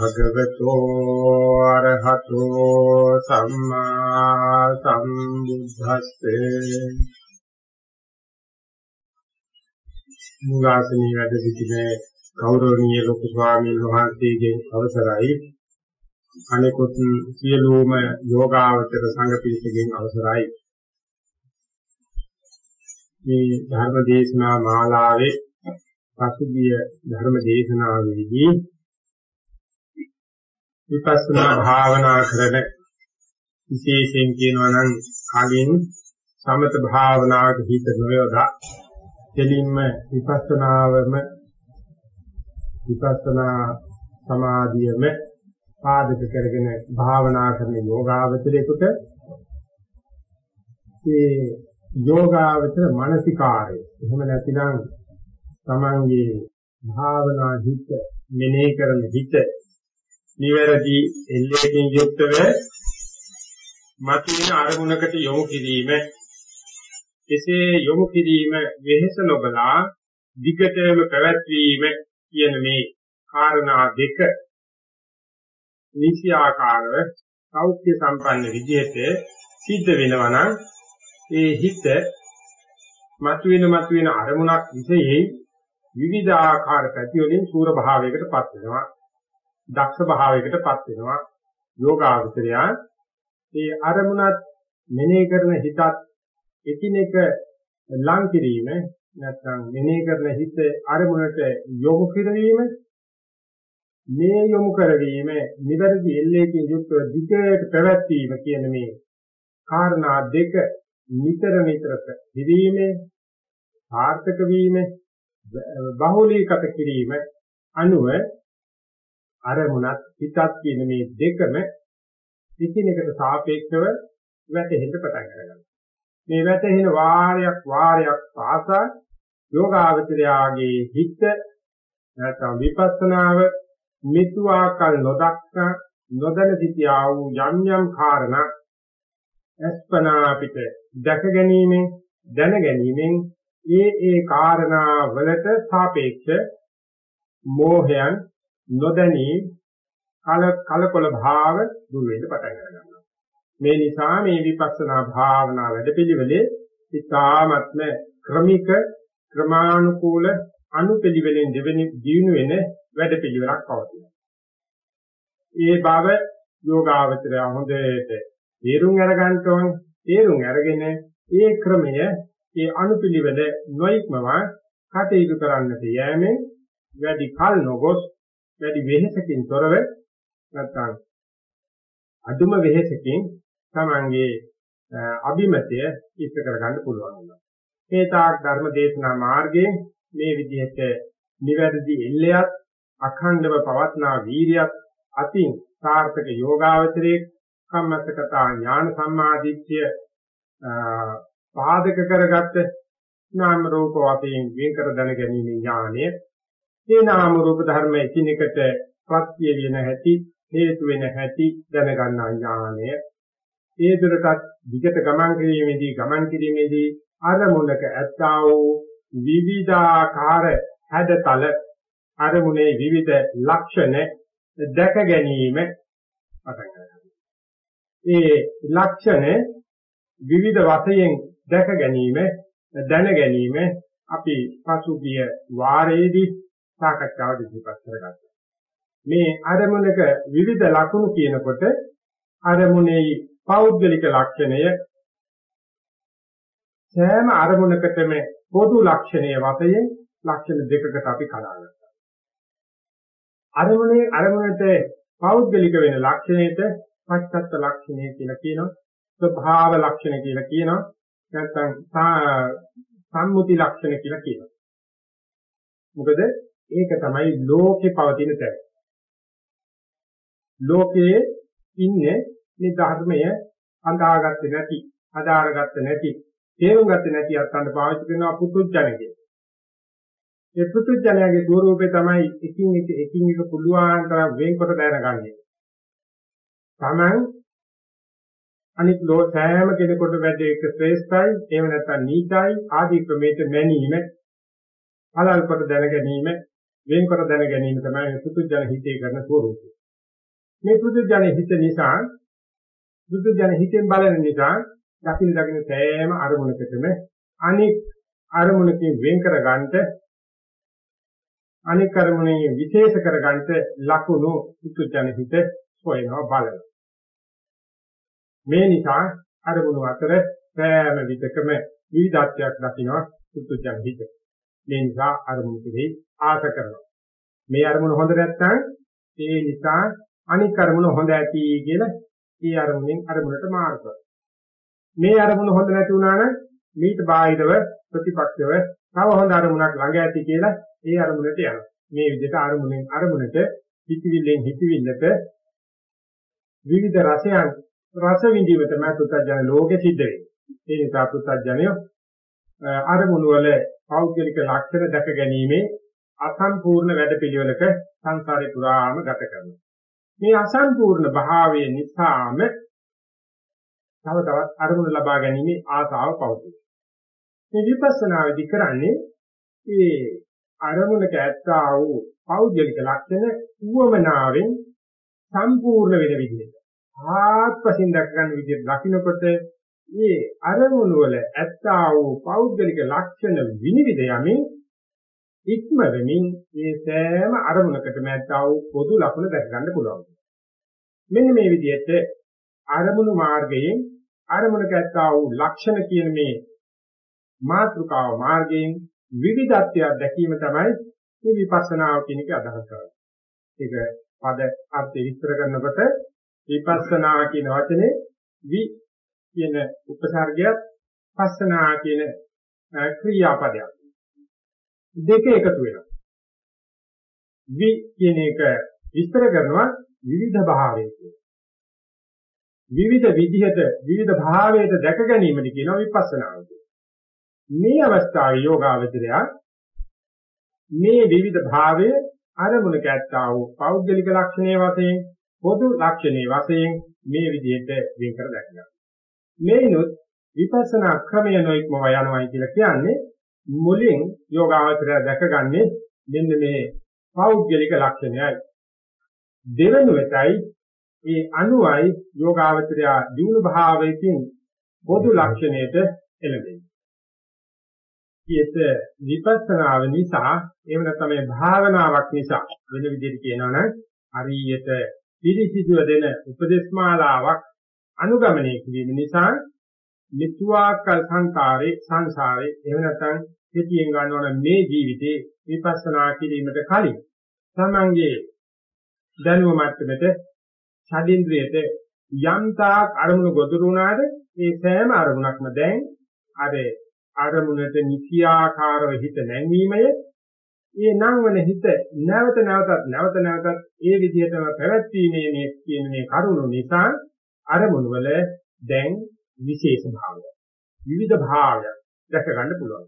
භගවතු අරහතෝ සම්මා සම්බුද්දස්සේ. මුගාසනී වැඩ සිටින ගෞරවනීය ලොකු ස්වාමීන් වහන්සේගෙන් අවසරයි. අනෙකුත් සියලුම යෝගාවචර සංඝ පිරිසගෙන් අවසරයි. මේ ධර්ම දේශනා මාලාවේ පසුගිය ධර්ම දේශනාවේදී විපස්සනා භාවනා කරන විශේෂයෙන් කියනවා නම් කලින් සමත භාවනාවට හිත නොයොදා දෙලින්ම විපස්සනාවම විපස්සනා සමාධියම පාදක කරගෙන භාවනා කරන යෝගාවචරයකට ඒ යෝගාවචර මානසිකාරය. එහෙම නැතිනම් තමන්ගේ භාවනා හිත මෙනෙහි කරන හිත නිවැරදි එල්ලේකින් යුක්තව මතුවෙන අරමුණකට යොමු කිරීම. එසේ යොමු කිරීම වෙහෙස නොබලා දිගටම පැවැත්වීම කියන මේ කාරණා දෙක නිසි ආකාරව සෞඛ්‍ය සම්පන්න විදිහට සිද්ධ වෙනවා නම් ඒ හිත මතුවෙන මතුවෙන අරමුණක් විශේෂයෙන් විවිධ ආකාර පැති වලින් සූර භාවයකටපත් වෙනවා. දක්ෂ භාවයකටපත් වෙනවා. යෝගාවචරය ඒ අරමුණත් මෙනෙහි කරන හිතත් එකිනෙක ලං කිරීම නැත්නම් මෙනෙහි කරන හිත අරමුණට යොමු කිරීම මේ යොමු කරවීම නිවැරදි එල්ලේකින් යුක්තව දිගට පැවැත්වීම කියන මේ කාරණා දෙක නිතර නිතර දිවීමේ සාර්ථක වීම බහුලීකත කිරීම අනුව අරමුණත් හිතත් කියන මේ දෙකම එකිනෙකට සාපේක්ෂව වැටෙහෙන්න පටන් ගන්නවා. මේ වැටෙන වාරයක් වාරයක් පාසා යෝගාවචරයාගේ හිත නැත්නම් විපස්සනාව මිතුආකල් නොදක්නා නොදැන සිටියා වූ යම් යම් කාරණා අස්පනා පිට දැක ගැනීමෙන් දැන ගැනීමෙන් ඒ ඒ කාරණා වලට සාපේක්ෂ මෝහයන් නොදැනී කල කලකොල භාව දුර වෙන්න පටන් ගන්නවා මේ නිසා මේ විපස්සනා භාවනා වැඩපිළිවෙලේ ඉතාමත්ම ක්‍රමික ක්‍රමානුකූල අනුපිළිවෙලෙන් දෙවෙනි දිනු වෙන වැඩපිළිවෙලක් පවතිනවා. ඒ බව යෝගාවචරය හොඳට තේරුම් අරගන්න ඕන. තේරුම් අරගෙන ඒ ක්‍රමය ඒ අනුපිළිවෙල නොයික්මවා කටයුතු කරන්නට යෑමෙන් වැඩි කල නොගොස් වැඩි වෙහෙසකින් තොරව නැත්නම් අදුම වෙහෙසකින් තමන්ගේ අභිමතය ඉෂ්ට කරගන්න පුළුවන් වෙනවා. මේ තාක් ධර්ම දේශනා මාර්ගයේ මේ විදිහට නිවැරදි එල්ලයක් අඛණ්ඩව පවත්නා වීරියක් අතින් සාර්ථක යෝගාවචරයේ කම්මස්සකතා ඥාන සම්මාදිට්ඨිය පාදක කරගත්ත නාම රූප වශයෙන් වෙන් කර දැන ගැනීම ඥානය මේ නාම රූප ධර්ම එකිනෙකට ප්‍රත්‍ය වෙන හැටි හේතු වෙන හැටි දැනගන්නා ඥානය ඒ දුරටත් විගත ගමන් කිරීමේදී ගමන් කිරීමේදී අරමුණක ඇත්තා වූ විවිධාකාර හැඩතල අරමුණේ විවිධ ලක්ෂණ දැක ගැනීම පටන් ගන්නවා. ඒ ලක්ෂණ විවිධ වශයෙන් දැක ගැනීම දැන ගැනීම අපි පසුගිය වාරයේදී සාකච්ඡාවට ඉදිරිපත් කරගත්තා. මේ අරමුණක විවිධ ලක්ෂණ කියනකොට අරමුණේ පෞද්ගලික ලක්ෂණය සෑම අරමුණකටම පොදු ලක්ෂණය වශයෙන් ලක්ෂණ දෙකකට අපි කඩාගත්තා. අරමුණේ අරමුණට පෞද්ගලික වෙන ලක්ෂණයට පච්චත්ත ලක්ෂණය කියලා කියනවා. ස්වභාව ලක්ෂණ කියලා කියනවා. නැත්නම් සම්මුති ලක්ෂණ කියලා කියනවා. මොකද ඒක තමයි ලෝකේ පවතින තැන. ලෝකයේ ඉන්නේ මේ ධර්මය අඳාගත්තේ නැති, අදාරගත්තේ නැති, තේරුම් ගත්තේ නැති අත්තන්ට පාවිච්චි කරනවා පුදුජනකේ. ඒ පුදුජනයාගේ ස්වරූපේ තමයි එකින් එක එකින් එක පුළුවන් තරම් වෙන්කොට දැනගන්නේ. Taman අනිත් ලෝ සෑම කෙනෙකුට වැඩි එක ශ්‍රේෂ්ඨයි, එහෙම නැත්නම් නීචයි ආදී ක්‍රමයක මැනීම, අලල් කොට දැන ගැනීම, වෙන්කොට දැන ගැනීම තමයි පුදුජන හිතේ කරන ස්වරූපය. මේ පුදුජන හිත නිසා පුදුජන හිතෙන් බලන නිසා දකින්න දකින්න සෑම අරමුණකටම අනික් අරමුණකින් වෙන් කර ගන්නට අනික් අරමුණේ විශේෂ කර ගන්නට ලකුණු පුදුජන හිත හොයනවා බලනවා මේ නිසා අරමුණු අතර සෑම විදකම විවිධත්වයක් දකින්නවා පුදුජන හිත මේ නිසා අරමුණු කෙරෙහි ආස කරනවා මේ අරමුණ හොඳ නැත්නම් ඒ නිසා අනික් අරමුණ හොඳ ඇති කියලා ඒ අරමුණෙන් අරමුණට මාර්ගය. මේ අරමුණ හොඳ නැති වුණා නම් මීට බාහිරව ප්‍රතිපක්ෂව තව හොඳ අරමුණක් ළඟ ඇති කියලා ඒ අරමුණට යනවා. මේ විදිහට අරමුණෙන් අරමුණට හිතවිල්ලෙන් හිතවිල්ලට විවිධ රසයන් රස විඳීම තමයි පුත්තජන ලෝකෙ සිද්ධ වෙන්නේ. ඒ නිසා පුත්තජනය අරමුණු වල පෞද්ගලික ලක්ෂණ දැක ගැනීමේ අසම්පූර්ණ වැඩපිළිවෙලක සංසාරේ පුරාම ගත කරනවා. මේ අසම්පූර්ණ භාවය නිසාම තව තවත් අරමුණ ලබා ගැනීම ආසාව පවතී. මේ විපස්සනා විදි කරන්නේ මේ අරමුණක ඇත්තා වූ පෞද්ගලික ලක්ෂණ උවමනාවෙන් සම්පූර්ණ වෙන විදිහට ආත්පසින් දක්ව ගන්න විදිහට දකින්නකොට මේ අරමුණ වල ඇත්තා වූ පෞද්ගලික ලක්ෂණ විනිවිද යමින් ඉක්ම වෙමින් මේ සෑම අරමුණකටම ඇත්තා වූ පොදු ලක්ෂණ දැක ගන්න පුළුවන්. මෙන්න මේ විදිහට අරමුණු මාර්ගයෙන් අරමුණක ඇත්තා වූ ලක්ෂණ කියන මේ මාත්‍රිකාව මාර්ගයෙන් විවිධත්වය දැකීම තමයි මේ විපස්සනාව කියන එක අදහස් කරන්නේ. ඒක පද අර්ථය විස්තර කරනකොට විපස්සනා කියන වචනේ වි කියන උපසර්ගයත් පස්සනා කියන ක්‍රියාපදයක්. දෙක එකතු වෙනවා. වි කියන එක විස්තර කරනවා විවිධ භාවය කියලා. විවිධ විදිහට විවිධ භාවයට දැක ගැනීමද කියනවා විපස්සනාව කියලා. මේ අවස්ථාවේ යෝගාවචරය මේ විවිධ භාවය අරමුණක ඇත්තා වූ පෞද්ගලික ලක්ෂණයේ වශයෙන් පොදු ලක්ෂණයේ වශයෙන් මේ විදිහට වෙන් කර දැක්කා. මේනොත් විපස්සනා ක්‍රමය නොඉක්මව යනවායි කියලා කියන්නේ මුලින් යෝගාවචරය දැකගන්නේ මෙන්න මේ පෞද්ගලික ලක්ෂණයයි. දෙවෙනුවටයි ඒ අනුවයි යෝගාවචරය දිනු භාවයකින් පොදු ලක්ෂණයට එළඹෙන්නේ. ඊට විපස්සනාව නිසා එහෙම නැත්නම් මේ භාවනාවක් නිසා වෙන විදිහට කියනවා නම් හරියට පිළිසිදුව දෙන උපදේශමාලාවක් අනුගමනය කිරීම නිසා මිත්‍යාකල් සංකාරේ සංසාරේ එහෙම නැත්නම් පිටියෙන් ගන්නවන මේ ජීවිතේ විපස්සනා කිරීමට කලින් තමන්ගේ දැනුම මට්ටමට ඡදින්ද්‍රයට යම්තාක් අරමුණු ගොදුරු වුණාද ඒ සෑම අරමුණක්ම දැන් අර අරමුණට නිසියාකාරව හිත නැංවීමය. ඒ නංවන හිත නැවත නැවතත් නැවත නැවතත් ඒ විදිහටම පැවැත්වීමේ මේ කියන මේ කරුණු නිසා අරමුණු වල දැන් විශේෂ භාවය විවිධ භාවය දැක ගන්න පුළුවන්.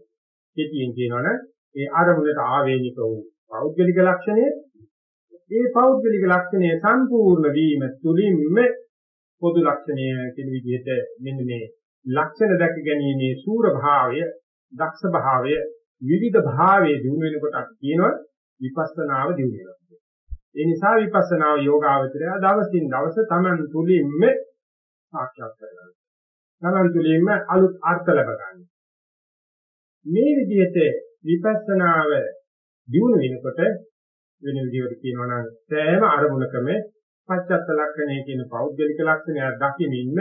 කෙටියෙන් කියනවනම් ඒ අරමුණට ආවේනික වූ පෞද්ගලික ලක්ෂණය ඒ පෞද්ගලික ලක්ෂණය සම්පූර්ණ වීම තුලින්ම පොදු ලක්ෂණය කියන විදිහට මෙන්න මේ ලක්ෂණ දැක ගැනීමේ සූර භාවය, දක්ෂ භාවය, විවිධ භාවයේ දිනු වෙනකොට අපි කියනවා විපස්සනාව දියුණු වෙනවා. ඒ නිසා විපස්සනාව යෝගාවචරය දවසින් දවස Taman තුලින්ම සාක්ෂාත් කරගන්නවා. Taman තුලින්ම අලුත් අර්ථ ලබ ගන්නවා. මේ විදිහට විපස්සනාව දියුණු වෙනකොට වෙන විදිහකට කියනවා නම් සෑම අරමුණකම පච්චත්ත ලක්ෂණය කියන පෞද්ගලික ලක්ෂණය දකිමින්ම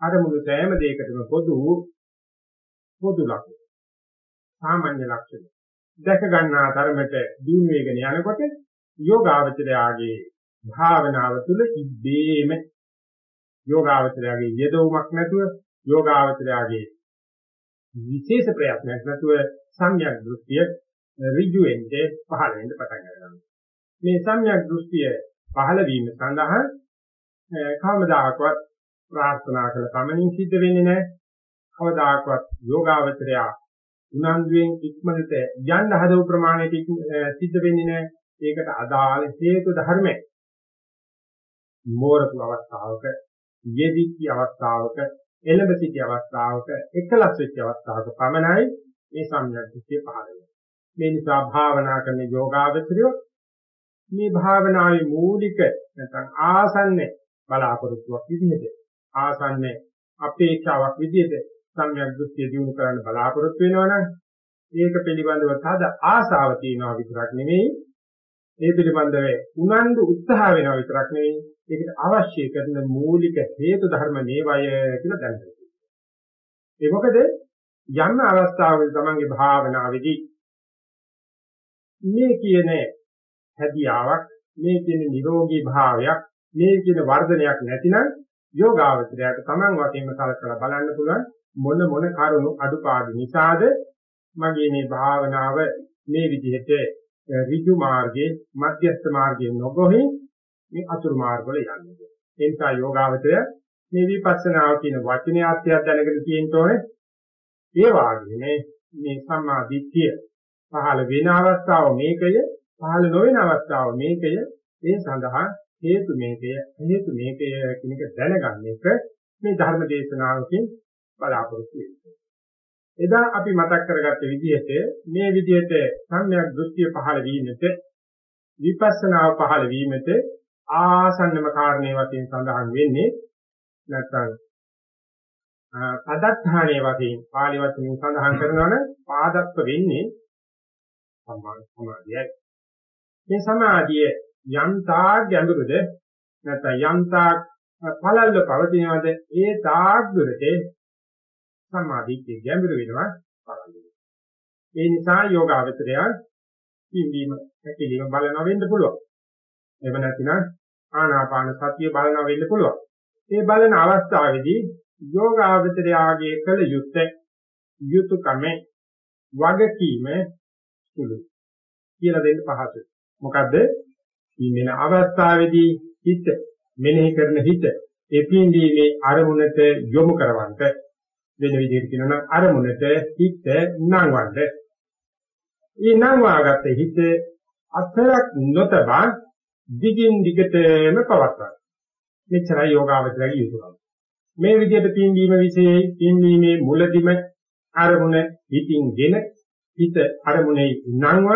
අරමුණු සෑම දෙයකටම පොදු පොදු ලක්ෂණ සාමාන්‍ය ලක්ෂණ දැක ගන්නා ධර්මයට දියුණු වේගන යනකොට යෝගාවචරයාගේ භාවනාව තුළ ඉබ්බේම යෝගාවචරයාගේ යෙදවුමක් නැතුව යෝගාවචරයාගේ විශේෂ ප්‍රයත්නයක් නැතුව සම්‍යක් දෘෂ්ටිය ඍජුවෙන්ද පහළ වෙන්න පටන් ගන්නවා. මේ සම්‍යක් දෘෂ්ටිය පහළ වීම සඳහා කවමදාකවත් ප්‍රාර්ථනා කළ පමණින් සිද්ධ වෙන්නේ නැහැ. කවදාකවත් යෝගාවචරය උනන්දුවෙන් ඉක්මනට යන්න හදව ප්‍රමාණයට සිද්ධ වෙන්නේ නැහැ. ඒකට අදාළ හේතු ධර්ම මෝරපු අවස්ථාවක යෙදිච්ච අවස්ථාවක එළඹ සිටි අවස්ථාවක එකලස් වෙච්ච අවස්ථාවක පමණයි මේ සම්ඥාදිට්ඨිය පහළ වෙන්නේ. මේ නිසා භාවනා කරන යෝගාවචරය මේ භාවනාවේ මූලික නැත්නම් ආසන්න බලාපොරොත්තුවක් විදිහට ආසන්න අපේක්ෂාවක් විදිහට සම්‍යක් දෘෂ්ටිය දිනු කරන්න බලාපොරොත්තු වෙනවා නම් ඒක පිළිබඳව තද ආසාව තියනවා විතරක් නෙමෙයි ඒ පිළිබඳව උනන්දු උත්සාහ වෙනවා විතරක් නෙවෙයි ඒකට අවශ්‍ය කරන මූලික හේතු ධර්ම මේවය කියලා දැනගන්න. ඒ මොකද යම් අවස්ථාවක තමන්ගේ භාවනාවේදී මේ කියන හැදියාවක් මේ කියන නිරෝගී භාවයක් මේ කියන වර්ධනයක් නැතිනම් යෝගාවචරයට තමන් වශයෙන්ම කලකලා බලන්න පුළුවන් මොන මොන කරුණු අඩුපාඩු නිසාද මගේ මේ භාවනාව මේ විදිහට ඍජු මාර්ගයේ මධ්‍යස්ථ මාර්ගයේ නොගොහි මේ අතුරු මාර්ග වල යන්නේ. ඒ නිසා යෝගාවචරය මේ විපස්සනාව කියන වචනේ අර්ථයක් දැනගෙන තියෙන්න ඕනේ. ඒ වාගේම මේ සම්මා දිට්ඨිය පහළ වෙන අවස්ථාව මේකය, පහළ නොවන අවස්ථාව මේකය. ඒ සඳහා හේතු මේකය, හේතු මේකය කියන එක දැනගන්න එක මේ ධර්ම දේශනාවකින් බලාපොරොත්තු වෙන්නේ. එදා අපි මතක් කරගත්ත විදිහට මේ විදිහට සම්‍යක් දෘෂ්ටිය පහළ වීමට විපස්සනාව පහළ වීමට ආසන්නම කාරණේ වශයෙන් සඳහන් වෙන්නේ නැත්නම් පදත්තාණයේ වශයෙන් පාලි වචනෙන් සඳහන් කරනවනේ පාදත්ව වෙන්නේ සම්මා සමාධියයි. මේ සමාධිය යන්තා ගැඹුරුද නැත්නම් යන්තා පළල්ව පවතිනවද ඒ තාක් දුරට සමාධියේ ගැඹුරු වෙනවා පළල්ව. ඒ නිසා යෝගාවචරය පිම්බීම හැකිලිම බලනවා වෙන්න පුළුවන්. එහෙම නැත්නම් ආනාපාන සතිය බලනවා වෙන්න පුළුවන්. මේ බලන අවස්ථාවේදී යෝගාවචරයාගේ කළ යුත්තේ යුතුයකම වගකීම සුළු කියලා දෙන්න පහසුයි. මොකද මේ අවස්ථාවේදී හිත මෙනෙහි කරන හිත එපින්දීමේ අරමුණට යොමු කරවන්නට වෙන විදිහට කියනවා නම් අරමුණට හිත නංවන්න. ඊ නංවාගත්ත හිත අතරක් නොතබා දිගින් දිගටම පවත්වා. මෙච්චරයි යෝගාවචරයේ යුතුයකම. මේ විදිහට පින්වීම විශේෂයි පින්වීමේ මුලදිම අරමුණ හිතින්ගෙන හිත අරමුණේ නංව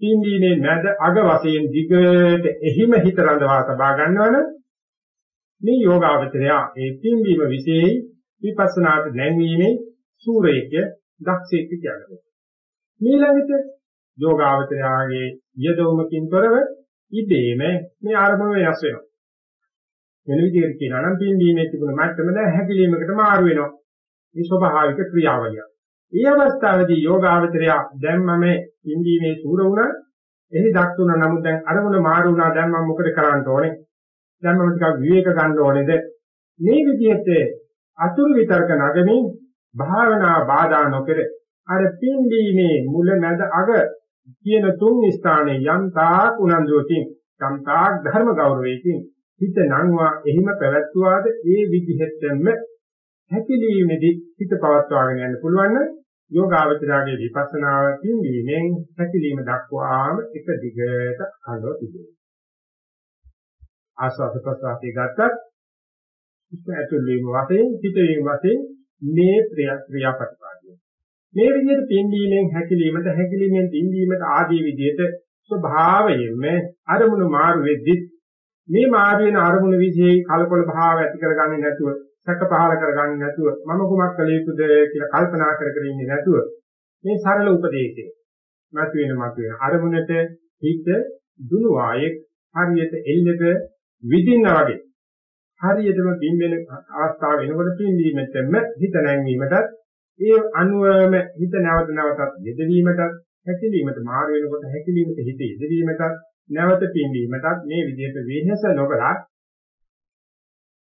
පින්වීමේ මැද අග වශයෙන් දිගට එහිම හිත රඳවා තබා ගන්නවනම් මේ යෝගාවචරය ඒ පින්වීම විශේෂයි විපස්සනාට නැංවීමේ සූරේක දක්ෂේක කියන්නේ. ඊළඟට යෝගාවචරයාගේ යෙදවමකින් තොරව ඉබේම මේ ආරම්භ වෙනස් වෙනවා. වෙන විදිහකට කියනවා නම් පින්දීමේ තිබුණ මට්ටම දැන් හැකිලීමකට මාරු වෙනවා. මේ ස්වභාවික ක්‍රියාවලිය. මේ අවස්ථාවේදී යෝගාවචරය දැන් මම පින්දීමේ සූර වුණා. එහි දක්ෂ වුණා. නමුත් දැන් අරමුණ මාරු වුණා. දැන් මම මොකද කරන්න ඕනේ? දැන් මම ටිකක් විවේක ගන්න ඕනේද? මේ විදිහට අතුරු විතර්ක නැගමින් භාවනා බාධා නොකර අර පින්දීමේ මුල මැද අග කියන තුන් ස්ථානයේ යම් තාක් උනන්දුවකින් යම් තාක් ධර්ම ගෞරවයකින් හිත නංවා එහිම පැවැත්වුවාද ඒ විදිහටම හැකිලීමේදී හිත පවත්වාගෙන යන්න පුළුවන් නම් යෝගාවචරයේ විපස්සනාව පින්වීමෙන් හැකිලීම දක්වාම එක දිගට අඛණ්ඩව තිබෙනවා ආස්වාද ප්‍රසආතේ ගත්තත් ඉස්ස ඇතුල් වීම වශයෙන් පිටවීම වශයෙන් මේ ක්‍රියාපටිපාටිය මේ විදිහට පින්දීමෙන් හැකිලීමට හැකිලීමෙන් පින්දීමට ආදී විදිහට ස්වභාවයෙන්ම අරමුණු මාරු වෙද්දි මේ මාරු වෙන අරමුණු વિશે කලකොල භාව ඇති කරගන්නේ නැතුව සැක පහල කරගන්නේ නැතුව මම කුමක් කළ යුතුද කියලා කල්පනා කර කර ඉන්නේ නැතුව මේ සරල උපදේශය මතුවෙන මතුවෙන අරමුණට හිත දුනු වායේ හරියට එල්ලක විදින්නා වගේ හරියටම බින්වෙන අවස්ථාව වෙනකොට පින්වීමෙතම හිත නැංවීමටත් ඒ අනුවම හිත නැවත නැවතත් යෙදවීමටත් හැකිලීමට මාරු වෙනකොට හැකිලීමට හිත යෙදවීමටත් නැවත පින්වීමටත් මේ විදිහට වෙනස නොකලා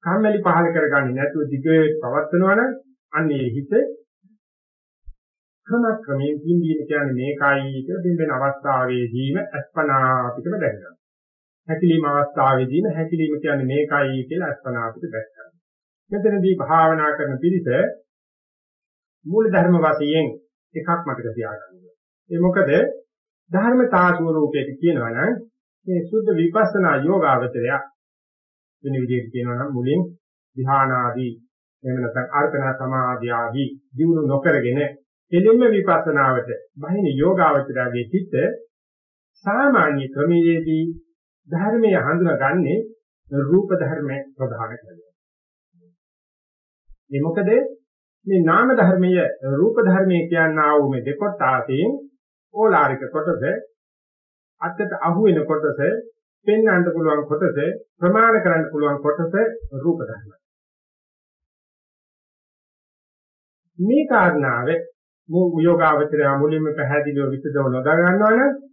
කම්මැලි පහල කරගන්නේ නැතුව දිගේ පවත්වනවා නම් අන්නේ හිත ක්‍රම ක්‍රමයෙන් පින්වීම කියන්නේ මේකයි කියලා බින්වෙන අවස්ථාවේදීම අස්පනා අපිටම දැනෙනවා. හැකිලිම අවස්ථාවේදීම හැකිලිම කියන්නේ මේකයි කියලා අස්පනා අපිට දැක් ගන්නවා. මෙතනදී භාවනා කරන පිළිස මූල ධර්ම වශයෙන් එකක් මතක තියාගන්න ඒ මොකද ධර්මතා ස්වરૂපයට කියනවා නම් මේ සුද්ධ විපස්සනා යෝගාවචරය වෙන විදිහට කියනවා නම් මුලින් ධ්‍යානාදී එහෙම නැත්නම් අර්පණ සමාධිය ආදී දිනු නොකරගෙන දෙලින්ම විපස්සනාවට බහින යෝගාවචරයේ චිත්ත සාමාන්‍ය ක්‍රමයේදී ධර්මයේ හඳුනාගන්නේ රූප ධර්ම ප්‍රධාන කරගෙන. මේ මොකද මේ නාම ධර්මයේ රූප ධර්මයේ කියනා වූ මේ දෙකොටාසයෙන් ඕලාරික කොටස අත්‍යත අහු වෙන කොටස පෙන්වන්න පුළුවන් කොටස ප්‍රමාණ කරන්න පුළුවන් කොටස රූප ධර්ම. මේ කාරණාවේ යෝගාවචරය මුලින්ම පැහැදිලිව විසදව නොදා ගන්නවා නම්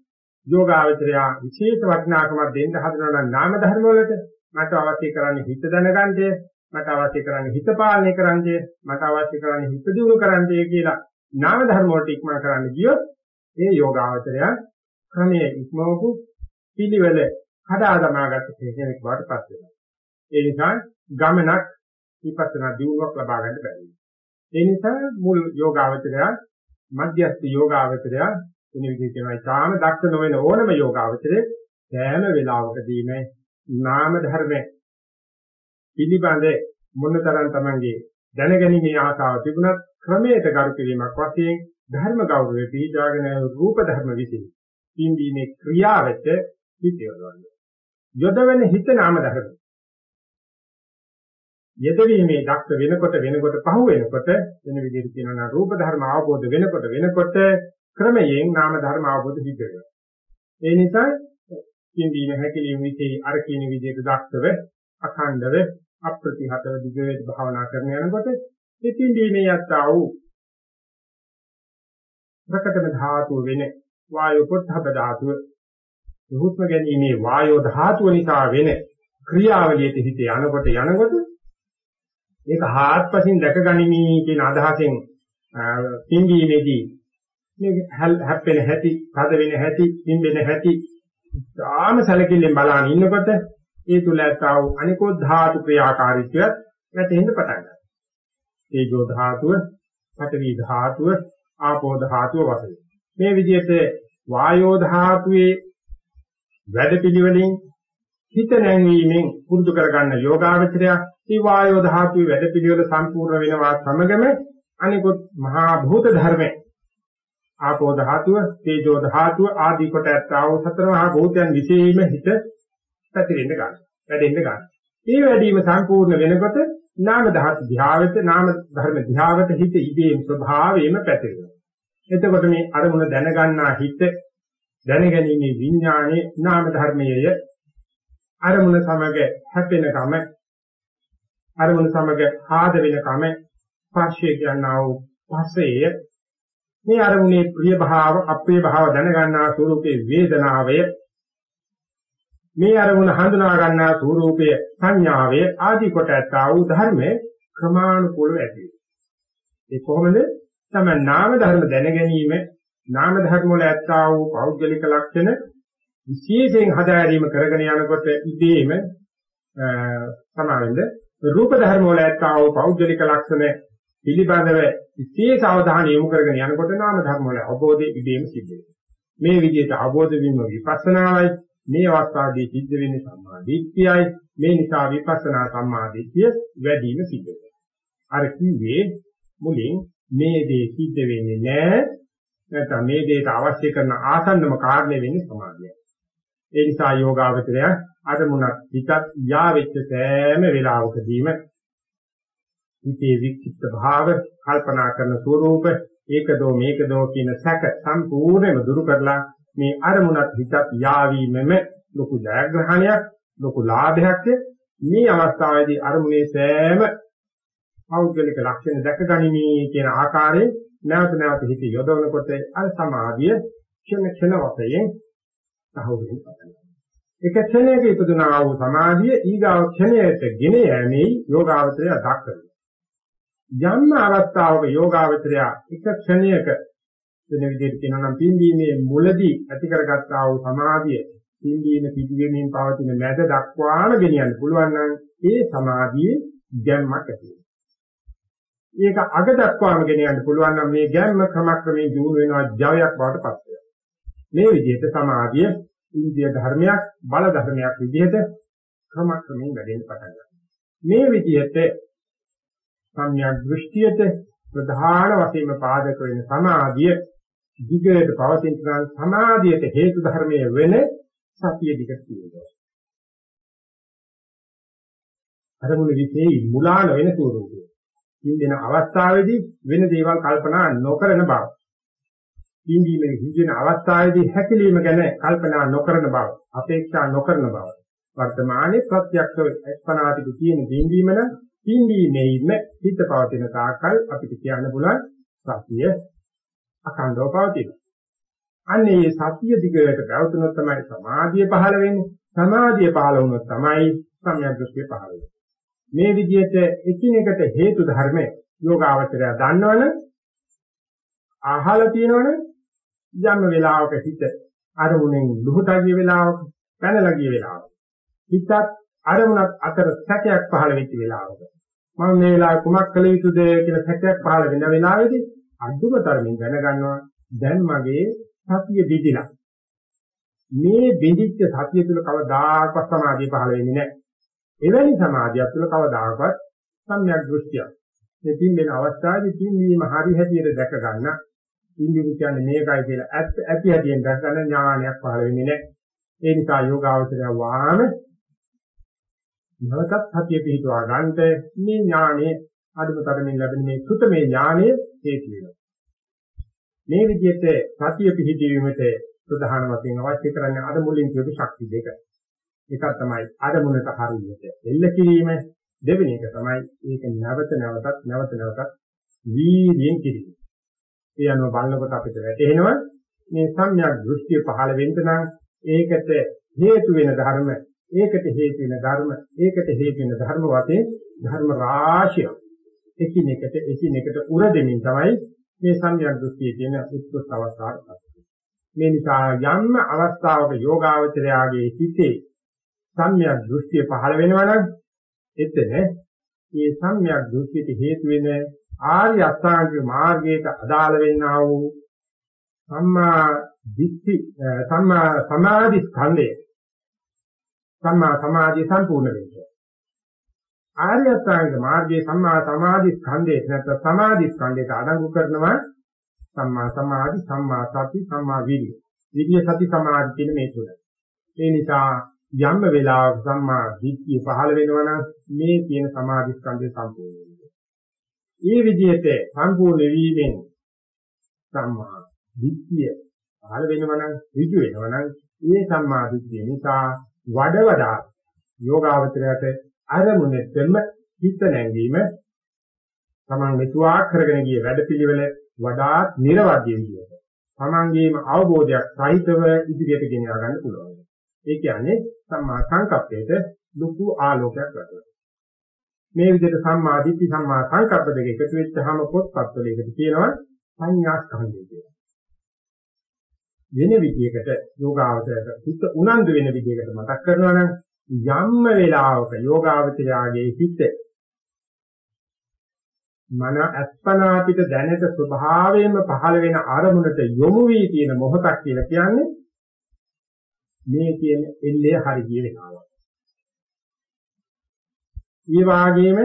යෝගාවචරය විශේෂ වටිනාකමක් දෙන්න හදනවා නම් නාම ධර්ම වලට මට අවශ්‍ය කරන්නේ හිත දැනගන්නය මට අවශ්‍ය කරන්නේ හිත පාලනය කරන්නය මට අවශ්‍ය කරන්නේ හිත දියුණු කරන්නය කියලා නාම ධර්ම වලට ඉක්මන කරන්න ගියොත් ඒ යෝගාවචරය ක්‍රමයේ ඉක්මවපු පිළිවෙල හදා දමාගත්ත කෙනෙක් බවට පත් වෙනවා. ඒ නිසා ගමනක් විපස්සනා දියුණුවක් ලබා ගන්න බැහැ ඒ නිසා මුල් යෝගාවචරය මධ්‍යස්ථ යෝගාවචරය වෙන විදිහට කියනවා තාම දක්ෂ නොවන ඕනම යෝගාවචරයේ සෑම වෙලාවකදීම නාම ධර්ම පිළිබඳ මොනතරම් Tamange දැනගැනීමේ ආසාව තිබුණත් ක්‍රමයට ගරු කිරීමක් වශයෙන් ධර්ම ගෞරවය පිළිදාගෙන රූප ධර්ම විසින් පින්දීමේ ක්‍රියාවට හිතයවලවන්නේ යොදවන හිත නාම ධර්ම. යෙදවීමේ දක්ෂ වෙනකොට වෙනකොට පහු වෙනකොට වෙන විදිහට කියනවා නම් රූප ධර්ම අවබෝධ වෙනකොට වෙනකොට ක්‍රමයෙන් නාම ධර්ම අවබෝධ සිද්ධ වෙනවා. ඒ නිසා කිඳීන හැකලීම් විදී අර කියන විදිහට දක්ෂව අඛණ්ඩව අප්‍රතිහතව දිගට භාවනා කරන යනකොට ඉතින්දීමේ යත්තා වූ ප්‍රකටම ධාතුව වෙන වායු පොට්ටබ ධාතුව හුස්ම ගැනීමේ වායෝ ධාතුව නිසා වෙන ක්‍රියාවලියට හිත යනකොට යනකොට ඒක හාත්පසින් දැකගනිමි කියන අදහසෙන් පින්දීමේදී මේ හැප්පෙන හැටි, තද වෙන හැටි, පිම්බෙන හැටි තාම සැලකිල්ලෙන් බලාගෙන ඉන්නකොට ඒ තුල ඇත්තව අනිකෝ ධාතු ක්‍රියාකාරීත්වය වැටෙන්න පටන් ගන්නවා. තේජෝ ධාතුව, පඨවි ධාතුව, ආපෝ ධාතුව වශයෙන්. මේ විදිහට වායෝ ධාතුවේ වැඩපිළිවෙලින් හිත නැංවීමෙන් පුරුදු කරගන්න යෝගාවචරය මේ වායෝ ධාතුවේ වැඩපිළිවෙල සම්පූර්ණ වෙනවා සමගම අනිකුත් මහා භූත ධර්මයේ ආපෝ ධාතුව, තේජෝ ධාතුව ආදී කොට ඇත්තා වූ සතර මහා භූතයන් විශේෂම හිත පැතිරෙන්න ගන්නවා. වැඩෙන්න ගන්නවා. මේ වැඩිම සම්පූර්ණ වෙනකොට නාම ධාතු ධ්‍යාවෙත නාම ධර්ම ධ්‍යාවෙත හිත ඉබේම ස්වභාවයෙන්ම පැතිරෙනවා. එතකොට මේ අරමුණ දැනගන්නා හිත දැනගැනීමේ විඥානයේ නාම ධර්මයේ අරමුණ සමග හැපෙන කම අරමුණ සමග ආද වෙන කම ස්පර්ශය කියනවා වූ පස්සේ මේ අරමුණේ ප්‍රිය භාව අප්‍රිය භාව දැනගන්නා ස්වરૂපේ වේදනාවය මේ අරමුණ හඳුනා ගන්නා ස්වરૂපය සංඥාවය ආදී කොට ඇත්තා වූ ධර්මයේ ක්‍රමානුකූලව ඇති ඒ කොහොමද? තම නාම ධර්ම දැන ගැනීම නාම ධර්ම වල ඇත්තා වූ පෞද්ගලික ලක්ෂණ විශේෂයෙන් හදාරීම කරගෙන යනකොට ඉබේම සමාවෙන්ද? රූප ධර්ම වල ඇත්තා වූ පෞද්ගලික ලක්ෂණ පිළිබඳව විශේෂ අවධානය යොමු කරගෙන යනකොට නාම ධර්ම වල අවබෝධය ඉබේම සිද්ධ වෙනවා. මේ විදිහට අවබෝධ වීම විපස්සනාවයි මේ අවස්ථාවේදී සිද්ධ වෙන්නේ සම්මාදිට්ඨියයි මේ නිසා විපස්සනා සම්මාදිට්ඨිය වැඩි වීම සිද්ධ වෙනවා. අර කිව්වේ මුලින් මේ දේ සිද්ධ වෙන්නේ නැහැ නැත්නම් මේ දෙයට අවශ්‍ය කරන ආසන්නම කාරණේ වෙන්නේ සමාධිය. ඒ නිසා යෝගාවචරය අරමුණක් හිතත් යාවෙච්ච සෑම වෙලාවකදීම හිතේ වික්ෂිප්ත භාව කල්පනා කරන ස්වરૂප ඒකදෝ මේකදෝ කියන සැක සම්පූර්ණයෙන්ම දුරු කරලා මේ අරමුණත් හිතත් යාවීමම ලොකු ජයග්‍රහණයක් ලොකු ලාභයක් මේ අවස්ථාවේදී අරමුණේ සෑම පෞද්ගලික ලක්ෂණ දැකගනිමි කියන ආකාරයෙන් නැවත නැවත හිත යොදවනකොට අර සමාධිය ක්ෂණ ක්ෂණ වශයෙන් සහවුරුම් පටන් එක ක්ෂණයක ඉපදුනා වූ සමාධිය ඊගාව ක්ෂණයට ගෙන යෑමේ යෝගාවචරය දක්වනවා. යම් අවස්ථාවක යෝගාවචරය එක ක්ෂණයක වෙන විදිහට කියනවා නම් පින්දීමේ මුලදී ඇති කරගත්තා වූ සමාධිය පින්දීම පිටිගෙමින් පවතින මැද දක්වාම ගෙනියන්න පුළුවන් නම් ඒ සමාධියේ ගැම්මක් ඇති ඒක අග දක්වාම ගෙනියන්න පුළුවන් නම් මේ ගැම්ම ක්‍රමක්‍රමයෙන් දිනු වෙනවා ජවයක් බවට පත් වෙනවා. මේ විදිහට සමාධිය ඉන්දිය ධර්මයක් බල ධර්මයක් විදිහට ක්‍රමක්‍රමයෙන් වැඩෙන්න පටන් ගන්නවා. මේ විදිහට සම්‍යක් දෘෂ්ටියට ප්‍රධාන වශයෙන්ම පාදක වෙන සමාධිය දිගට පවතින සමාධියට හේතු ධර්මයේ වෙන සතිය දිගට තියෙනවා. අරමුණ විශේෂයි මුලා නොවන ස්වරූපය. ඉන්දින අවස්ථාවේදී වෙන දේවල් කල්පනා නොකරන බව. ඉන්දීමේ හිඳින අවස්ථාවේදී හැකිලිම ගැන කල්පනා නොකරන බව, අපේක්ෂා නොකරන බව. වර්තමානයේ ප්‍රත්‍යක්ෂව එක්පනාතික තියෙන බින්දීම නම් බින්දීමේම හිත පවතින තාක්කල් අපිට කියන්න පුළුවන් සතිය අඛණ්ඩව පවතිනවා. අන්නේ මේ සතිය දිගට පැවතුනොත් තමයි සමාධිය පහළ වෙන්නේ. සමාධිය පහළ වුණොත් තමයි සම්‍යක් දෘෂ්ටිය පහළ වෙන්නේ. මේ විදිහට එකිනෙකට හේතු ධර්ම යෝගාවචරය දන්නවනේ අහලා තියෙනවනේ යම් වෙලාවක හිත අරමුණෙන් දුහතා ගිය වෙලාවක පැනලා ගිය වෙලාවක හිතත් අරමුණත් අතර සැකයක් පහළ වෙච්ච වෙලාවක මම මේ වෙලාවේ කුමක් කළ යුතුද කියලා සැකයක් පහළ වෙන වෙලාවේදී අදුම තරමින් දැනගන්නවා දැන් මගේ සතිය බිඳිලා මේ බිඳිච්ච සතිය තුළ කවදාකවත් සමාධිය පහළ වෙන්නේ නැහැ එවැනි සමාධියක් තුළ කවදාකවත් සම්‍යක් දෘෂ්ටියක්. මේ තින් වෙන අවස්ථාවේදී තින් වීම හරි හැටියට දැක ගන්න. ඉන්දිය කියන්නේ මේකයි කියලා ඇත්ත ඇති හැටියෙන් දැක ගන්න ඥානයක් පහළ වෙන්නේ නැහැ. ඒ නිසා යෝගාවචරය වාම නවතත් සතිය පිහිටවා ගන්නට මේ ඥානෙ අදුමතරමින් ලැබෙන මේ සුතමේ ඥානෙ හේතු වෙනවා. මේ විදිහට සතිය පිහිටීමට ප්‍රධාන වශයෙන් අවශ්‍ය කරන්නේ අර මුලින් කියපු ශක්ති දෙක. එකක් තමයි අරමුණට හරියට එල්ල කිරීම දෙවෙනි එක තමයි ඒක නැවත නැවතත් නැවත නැවතත් වීර්යයෙන් කිරීම. ඒ අනුව බලනකොට අපිට වැටහෙනවා මේ සම්‍යක් දෘෂ්ටිය පහළ වෙන්න නම් ඒකට හේතු වෙන ධර්ම, ඒකට හේතු වෙන ධර්ම, ඒකට හේතු වෙන ධර්ම වශයෙන් ධර්ම රාශිය එකිනෙකට එකිනෙකට උර දෙමින් තමයි මේ සම්‍යක් දෘෂ්ටිය කියන උත්කෘෂ්ඨ අවස්ථාවට මේ නිසා යම් අවස්ථාවක යෝගාවචරයාගේ හිතේ සම්‍යක් දෘෂ්ටිය පහළ වෙනවා නම් එතන මේ සම්‍යක් දෘෂ්ටියට හේතු වෙන ආර්ය අෂ්ටාංගික මාර්ගයට අදාළ වෙන්නා වූ සම්මා දිට්ඨි සම්මා සමාධි ස්කන්ධය සම්මා සමාධිය සම්පූර්ණ වෙනවා ආර්ය අෂ්ටාංගික මාර්ගයේ සම්මා සමාධි ස්කන්ධය නැත්නම් සමාධි ස්කන්ධයට අඩංගු කරනවා සම්මා සමාධි සම්මා සති සම්මා විරිය. විරිය සති සමාධි කියන මේ තුන. ඒ නිසා යම් වෙලාවක සම්මා දිට්ඨිය පහළ වෙනවා නම් මේ කියන සමාධි ස්කන්ධය සම්පූර්ණ වෙනවා. මේ විදිහට සම්පූර්ණ වීමෙන් සම්මා දිට්ඨිය පහළ වෙනවා නම් ඍජු වෙනවා නම් මේ සම්මා දිට්ඨිය නිසා වඩ වඩා යෝගාවචරයට අරමුණෙතම හිත නැංවීම තමන් මෙතුආ කරගෙන ගිය වැඩපිළිවෙල වඩාත් නිර්වද්‍ය විදියට තමන්ගේම අවබෝධයක් සහිතව ඉදිරියට ගෙන ය아가න්න පුළුවන්. ඒ කියන්නේ සම්මා සංකප්පයට ලොකු ආලෝකයක් වැටෙනවා. මේ විදිහට සම්මා දිට්ඨි සම්මා සංකප්ප දෙක එකතු වෙච්චාම පොත්පත් වල එකට කියනවා සංඥා ස්කන්ධය කියලා. වෙන විදිහකට යෝගාවචරයට හිත උනන්දු වෙන විදිහකට මතක් කරනවා නම් යම්ම වෙලාවක යෝගාවචරයාගේ හිත මන අස්පනා පිට දැනට ස්වභාවයෙන්ම පහළ වෙන අරමුණට යොමු වී තියෙන මොහොතක් කියලා කියන්නේ මේ කියන එල්ලේ හරි ගිය වෙනවා. ඒ වාගේම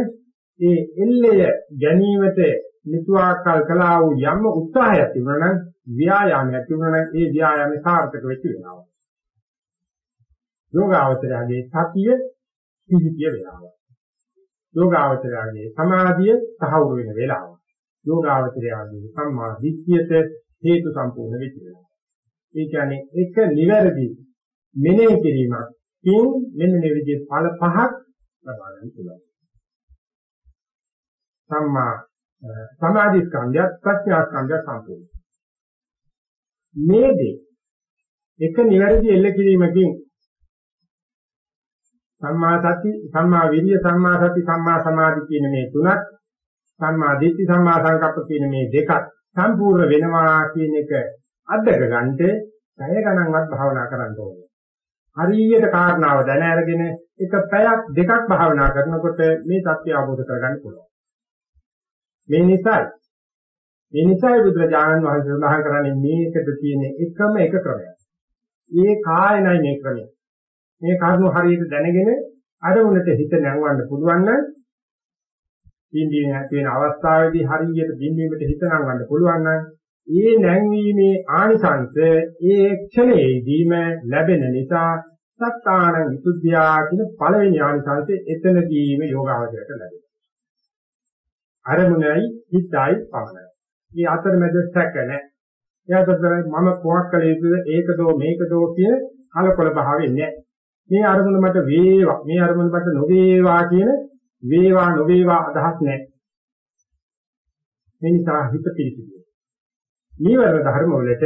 ඒ එල්ලය ගැනීමට නිතුආකල් කළා වූ යම් උත්සාහයක් තිබුණා නම් ව්‍යායාමයක් තිබුණා නම් ඒ ව්‍යායාමේ සාර්ථක වෙච්ච වෙලාව. යෝගාවචරයේ සතිය පිහිටිය වෙලාව. යෝගාවචරයේ සමාධිය තහවුරු වෙන වෙලාව. යෝගාවචරයේ සම්මා දිට්ඨියට හේතු සම්පූර්ණ වෙච්ච වෙලාව. ඒ කියන්නේ එක නිවැරදි මෙනෙහි කිරීමක් කින් මෙන්න මේ විදිහේ ඵල පහක් ලබා ගන්න පුළුවන්. සම්මා සමාධි ස්කන්ධය ප්‍රඥා ස්කන්ධය සම්පූර්ණ. මේ දෙක එක නිවැරදි එල්ල කිරීමකින් සම්මා සති සම්මා විරිය සම්මා සති සම්මා සමාධි කියන මේ තුනත් සම්මා දිට්ඨි සම්මා සංකප්ප කියන මේ දෙකත් සම්පූර්ණ වෙනවා කියන එක අත්දක ගන්නට පැය ගණන්වත් භාවනා කරන්න ඕනේ. හරියට කාරණාව දැන අරගෙන එක පැයක් දෙකක් භාවනා කරනකොට මේ සත්‍ය අවබෝධ කරගන්න පුළුවන්. මේ නිසායි මේ නිසායි බුදුරජාණන් වහන්සේ සඳහන් කරන්නේ මේකට තියෙන එකම එක ක්‍රමයක්. ඒ කායනයි මේ ක්‍රමය. මේ කරුණු හරියට දැනගෙන අරමුණට හිත නැංවන්න පුළුවන් නම් බින්දීම ඇති වෙන අවස්ථාවේදී හරියට බින්දීමට හිත නැංවන්න පුළුවන් නම් ඒ නැංවීමේ ආනිසංස ඒ ක්ෂණයේදීම ලැබෙන නිසා සත්තාන විසුද්ධියා කියන පළවෙනි ආනිසංසය එතනදීම යෝගාවචරයට ලැබෙනවා. අරමුණයි හිතයි පමණයි. මේ අතරමැද සැක නැහැ. එයාට මම කොහොමද කළ යුතුද ඒකදෝ මේකදෝ කියන කලකොල භාවයෙන් නැහැ. මේ අරමුණ මට වේවා මේ අරමුණ මට නොවේවා කියන වේවා නොවේවා අදහස් නැහැ. මේ නිසා හිත පිළිසිදුයි. නීවරණ ධර්ම වලට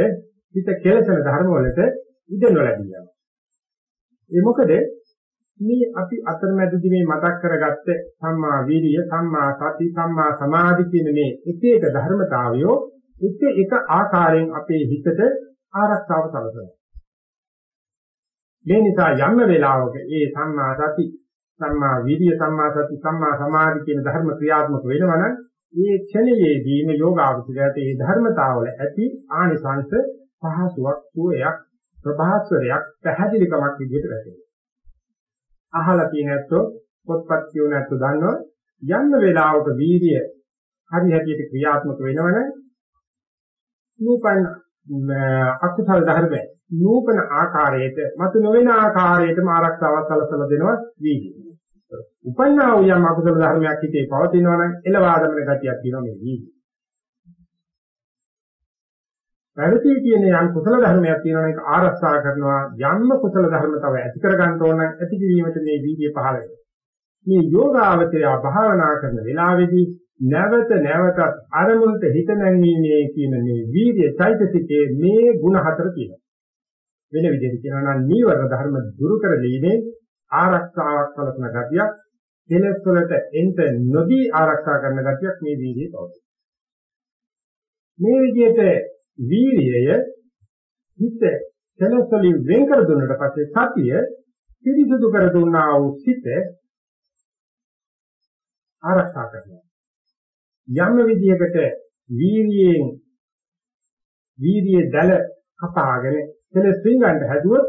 හිත කෙලසන ධර්ම වලට ඉඩ නොලැබී යනවා. ඒ මොකද මේ අපි අතරමැදදී මේ මතක් කරගත්ත සම්මා වීර්ය සම්මා සති සම්මා සමාධි කියන මේ එක එක ධර්මතාවයෝ එක එක ආකාරයෙන් අපේ හිතට ආරක්ෂාව සැලසෙනවා. මේ නිසා යම් වේලාවක ඒ සම්මා සති සම්මා විරිය සම්මා සති සම්මා සමාධි කියන ධර්ම ක්‍රියාත්මක වෙනවනම් මේ ක්ෂණයේදීම යෝගාවචරයට ඒ ධර්මතාවල ඇති ආනිසංශ පහසුවක් සුවයක් ප්‍රභාස්වරයක් පැහැදිලිකමක් විදිහට වැටෙනවා. අහලා තියෙන ඇත්තෝ පොත්පත් කියවන ඇත්තෝ දන්නවා යම් වේලාවක වීර්ය හරි හැටියට ක්‍රියාත්මක වෙනවනම් නූපන් අකුසල ධර්මයි නූපන ආකාරයට මතු නොවන ආකාරයටම ආරක්ෂාවක් සැලසලා දෙනවා වීදි. උපන්නා වූ යම් අකුසල ධර්මයක් හිතේ පවතිනවා නම් එළවාදමන ගතියක් තියෙනවා මේ වීදි. පැවති කියන යම් කුසල ධර්මයක් තියෙනවා ඒක ආරක්ෂා කරනවා යම්ම කුසල ධර්ම තව ඇති කර ගන්න ඕන ඇති කිරීමට මේ වීදිය පහළ වෙනවා. මේ යෝගාවචරය භාවනා කරන වෙලාවේදී නැවත නැවතත් අරමුණට හිත නැංවීමේ කියන මේ වීර්ය චෛතසිකයේ මේ ಗುಣ හතර තියෙනවා. වෙන විදිහට කියනවා නම් නීවරණ ධර්ම දුරු කර දීමේ ආරක්ෂාවක් සලසන ගතියක් කෙලස් වලට එන්ට නොදී ආරක්ෂා කරන ගතියක් මේ වීර්යයේ පවතී. මේ විදිහට වීර්යය හිත කෙලස් වලින් වෙන් කර දුන්නට පස්සේ සතිය පිරිසුදු කර දුන්නා වූ සිත ආරක්ෂා කරනවා. යම් විදිහකට වීර්යයෙන් වීර්යයේ දැල කපාගෙන කෙලෙස් වින්ගන්න හැදුවොත්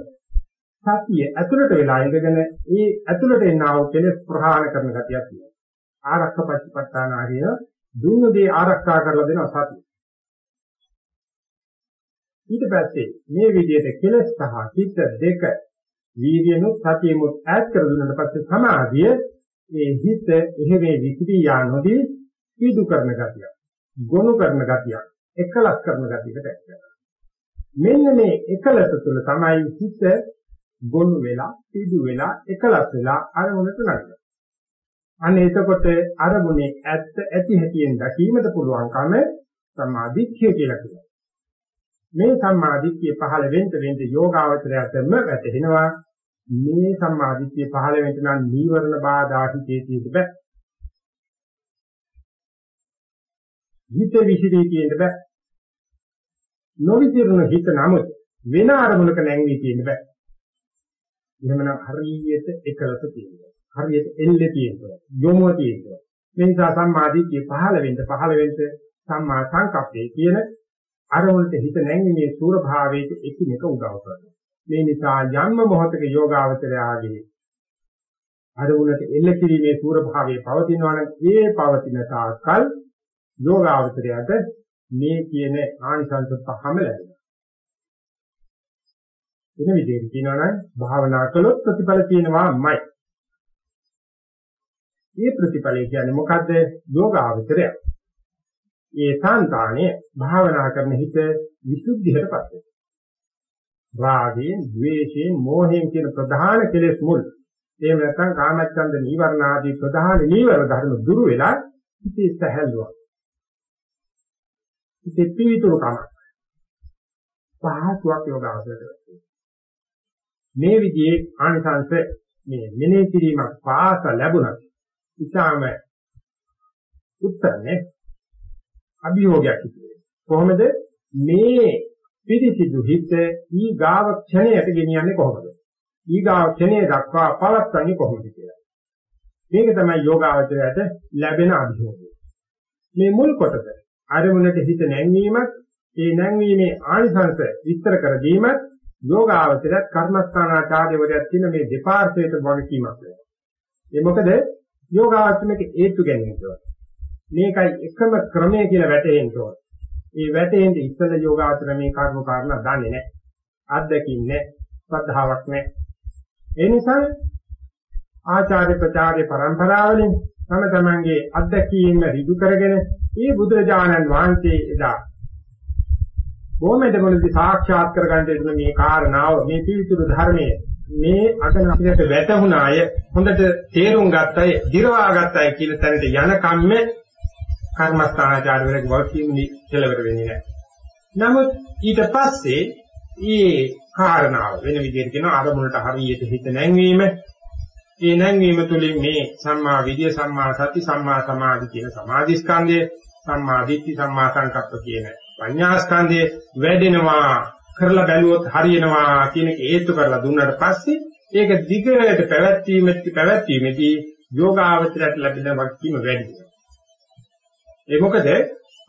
සතිය ඇතුළට වෙලා ඉඳගෙන ඒ ඇතුළට එනා වූ කෙලෙස් ප්‍රහාණය කරන ගතියක් තියෙනවා. ආරක්ෂක පච්චපට්ඨාන ආරිය දුන්නදී ආරක්ෂා කරලා දෙනවා සතිය. ඊට පස්සේ මේ විදිහට කෙලෙස් සහ චිත්ත දෙක වීර්යනුත් සතියමුත් ඈත් කර දුන්නාට පස්සේ සමාධිය ඒ හිත එහෙමේ විචිතියා නොදී පිදු කරන ගතියක්, ගොනු කරන ගතියක්, එකලස් කරන ගතියකට ඇත්තනවා. මෙන්න මේ එකලස තුළ තමයි හිත ගොනු වෙලා, පිදු වෙලා, එකලස් වෙලා අරමුණට නැගෙන්නේ. අන්න එතකොට අරමුණේ ඇත්ත ඇති හැටියෙන් දැකීමට පුළුවන්කම සම්මාදිට්ඨිය කියලා කියනවා. මේ සම්මාදිට්ඨිය පහළ වෙන්න වෙන්න යෝගාවචරයටම වැටෙනවා. මේ සම්මාදිට්ඨිය පහළ වෙන්න නම් නීවරණ බාධා හිතේ තියෙන්න බෑ. හිත විසිරී තියෙන්න බෑ. නොවිසිරුණු හිත නමුත් වෙන අරමුණක නැංවී තියෙන්න බෑ. එහෙමනම් හරියට එකලස තියෙනවා. හරියට එල්ලේ තියෙනවා. යොමුව තියෙනවා. මේ නිසා සම්මාදිට්ඨිය පහළ වෙන්න පහළ වෙන්න සම්මා සංකප්පේ කියන අරමුණට හිත නැංගීමේ සූර භාවයේ එකිනෙක උදව් කරනවා. මේ නිසා යම්ම මොහතක යෝගාවචරයාගේ අරමුණට එල්ල කිරීමේ සූර භාවයේ පවතිනවා නම් ඒ පවතින තාක්කල් යෝගාවචරයට මේ කියන ආනිසංස පහම ලැබෙනවා. වෙන විදිහට කියනවා නම් භාවනා කළොත් ප්‍රතිඵල තියෙනවාමයි. මේ ප්‍රතිඵලය කියන්නේ මොකද්ද? යෝගාවචරය. ඒ සංතාණය භාවනා කරන හිත විසුද්ධියටපත් වෙනවා. රාගයෙන්, ద్వේෂයෙන්, මෝහයෙන් කියන ප්‍රධාන කෙලෙස් මුල්. එහෙම නැත්නම් කාමච්ඡන්ද නීවරණ ආදී ප්‍රධාන නීවර ධර්ම දුරු වෙලා හිතේ සැහැල්ලුවක්. හිතේ පිවිතුරුකමක්. පහසුවක් යෝගාවචරයට. මේ විදිහේ ආනිසංශ මේ මෙනෙහි කිරීමක් පාස ලැබුණත් ඉතාම උත්තරනේ අභියෝගයක් ඉතිරේ කොහොමද? මේ පිරිසිදු හිත ඊගාව ක්ෂණයට ගෙනියන්නේ කොහොමද? ඊගාව ක්ෂණය දක්වා පවත්වන්නේ කොහොමද කියලා. මේක තමයි යෝගාවචරයට ලැබෙන අභියෝගය. මේ මුල් කොටස අරමුණට හිත නැංවීමත් ඒ නැංවීමේ ආනිසංශ විස්තර කර දීමත් යෝගාවචරයත් කර්මස්ථානාචාර්යවරයෙක් කියන මේ දෙපාර්ශ්වයට වගකීමක් වෙනවා. ඒ මොකද? යෝගාවචරණයක හේතු ගැනීමට මේකයි එකම ක්‍රමය කියලා වැටහෙන්න ඕන. මේ වැටෙන්න ඉස්සෙල්ල යෝගාවචර මේ කර්ම කාරණා දන්නේ නැහැ. අත්දැකීම් නැහැ. ශ්‍රද්ධාවක් නැහැ. ඒ නිසා ආචාර්ය ප්‍රචාරය પરම්පරාවලින් තම තමන්ගේ අත්දැකීම් ඍජු කරගෙන මේ බුදුරජාණන් වහන්සේ එදා කොහොමද මොනදි සාක්ෂාත් කරගන්න දෙන මේ කාරණාව මේ පිවිතුරු ධර්මයේ මේ අගනසියට වැටුණාය හොඳට තේරුම් ගත්තයි දිරවා ගත්තයි කියන තැනට යන කම්ම කර්මස්ථානාචාර්යවරගේ වර්කීම් කෙලවර වෙන්නේ නැහැ. නමුත් ඊට පස්සේ මේ කාරණාව වෙන විදිහට කියනවා අරමුණට හරියට හිත නැංවීම ඒ නැංවීම තුළින් මේ සම්මා විද්‍ය සම්මා සති සම්මා සමාධි කියන සමාධි ස්කන්ධය සම්මා දිට්ඨි සම්මා සංකප්ප කියන පඤ්ඤාස්කන්ධය වැඩෙනවා කරලා බැලුවොත් හරියනවා කියන එක හේතු කරලා දුන්නාට පස්සේ ඒක දිගට පැවැත්වීමෙත් පැවැත්වීමේදී යෝගාවචරයට ලැබෙන වක්කීම වැඩි වෙනවා. ඒ මොකද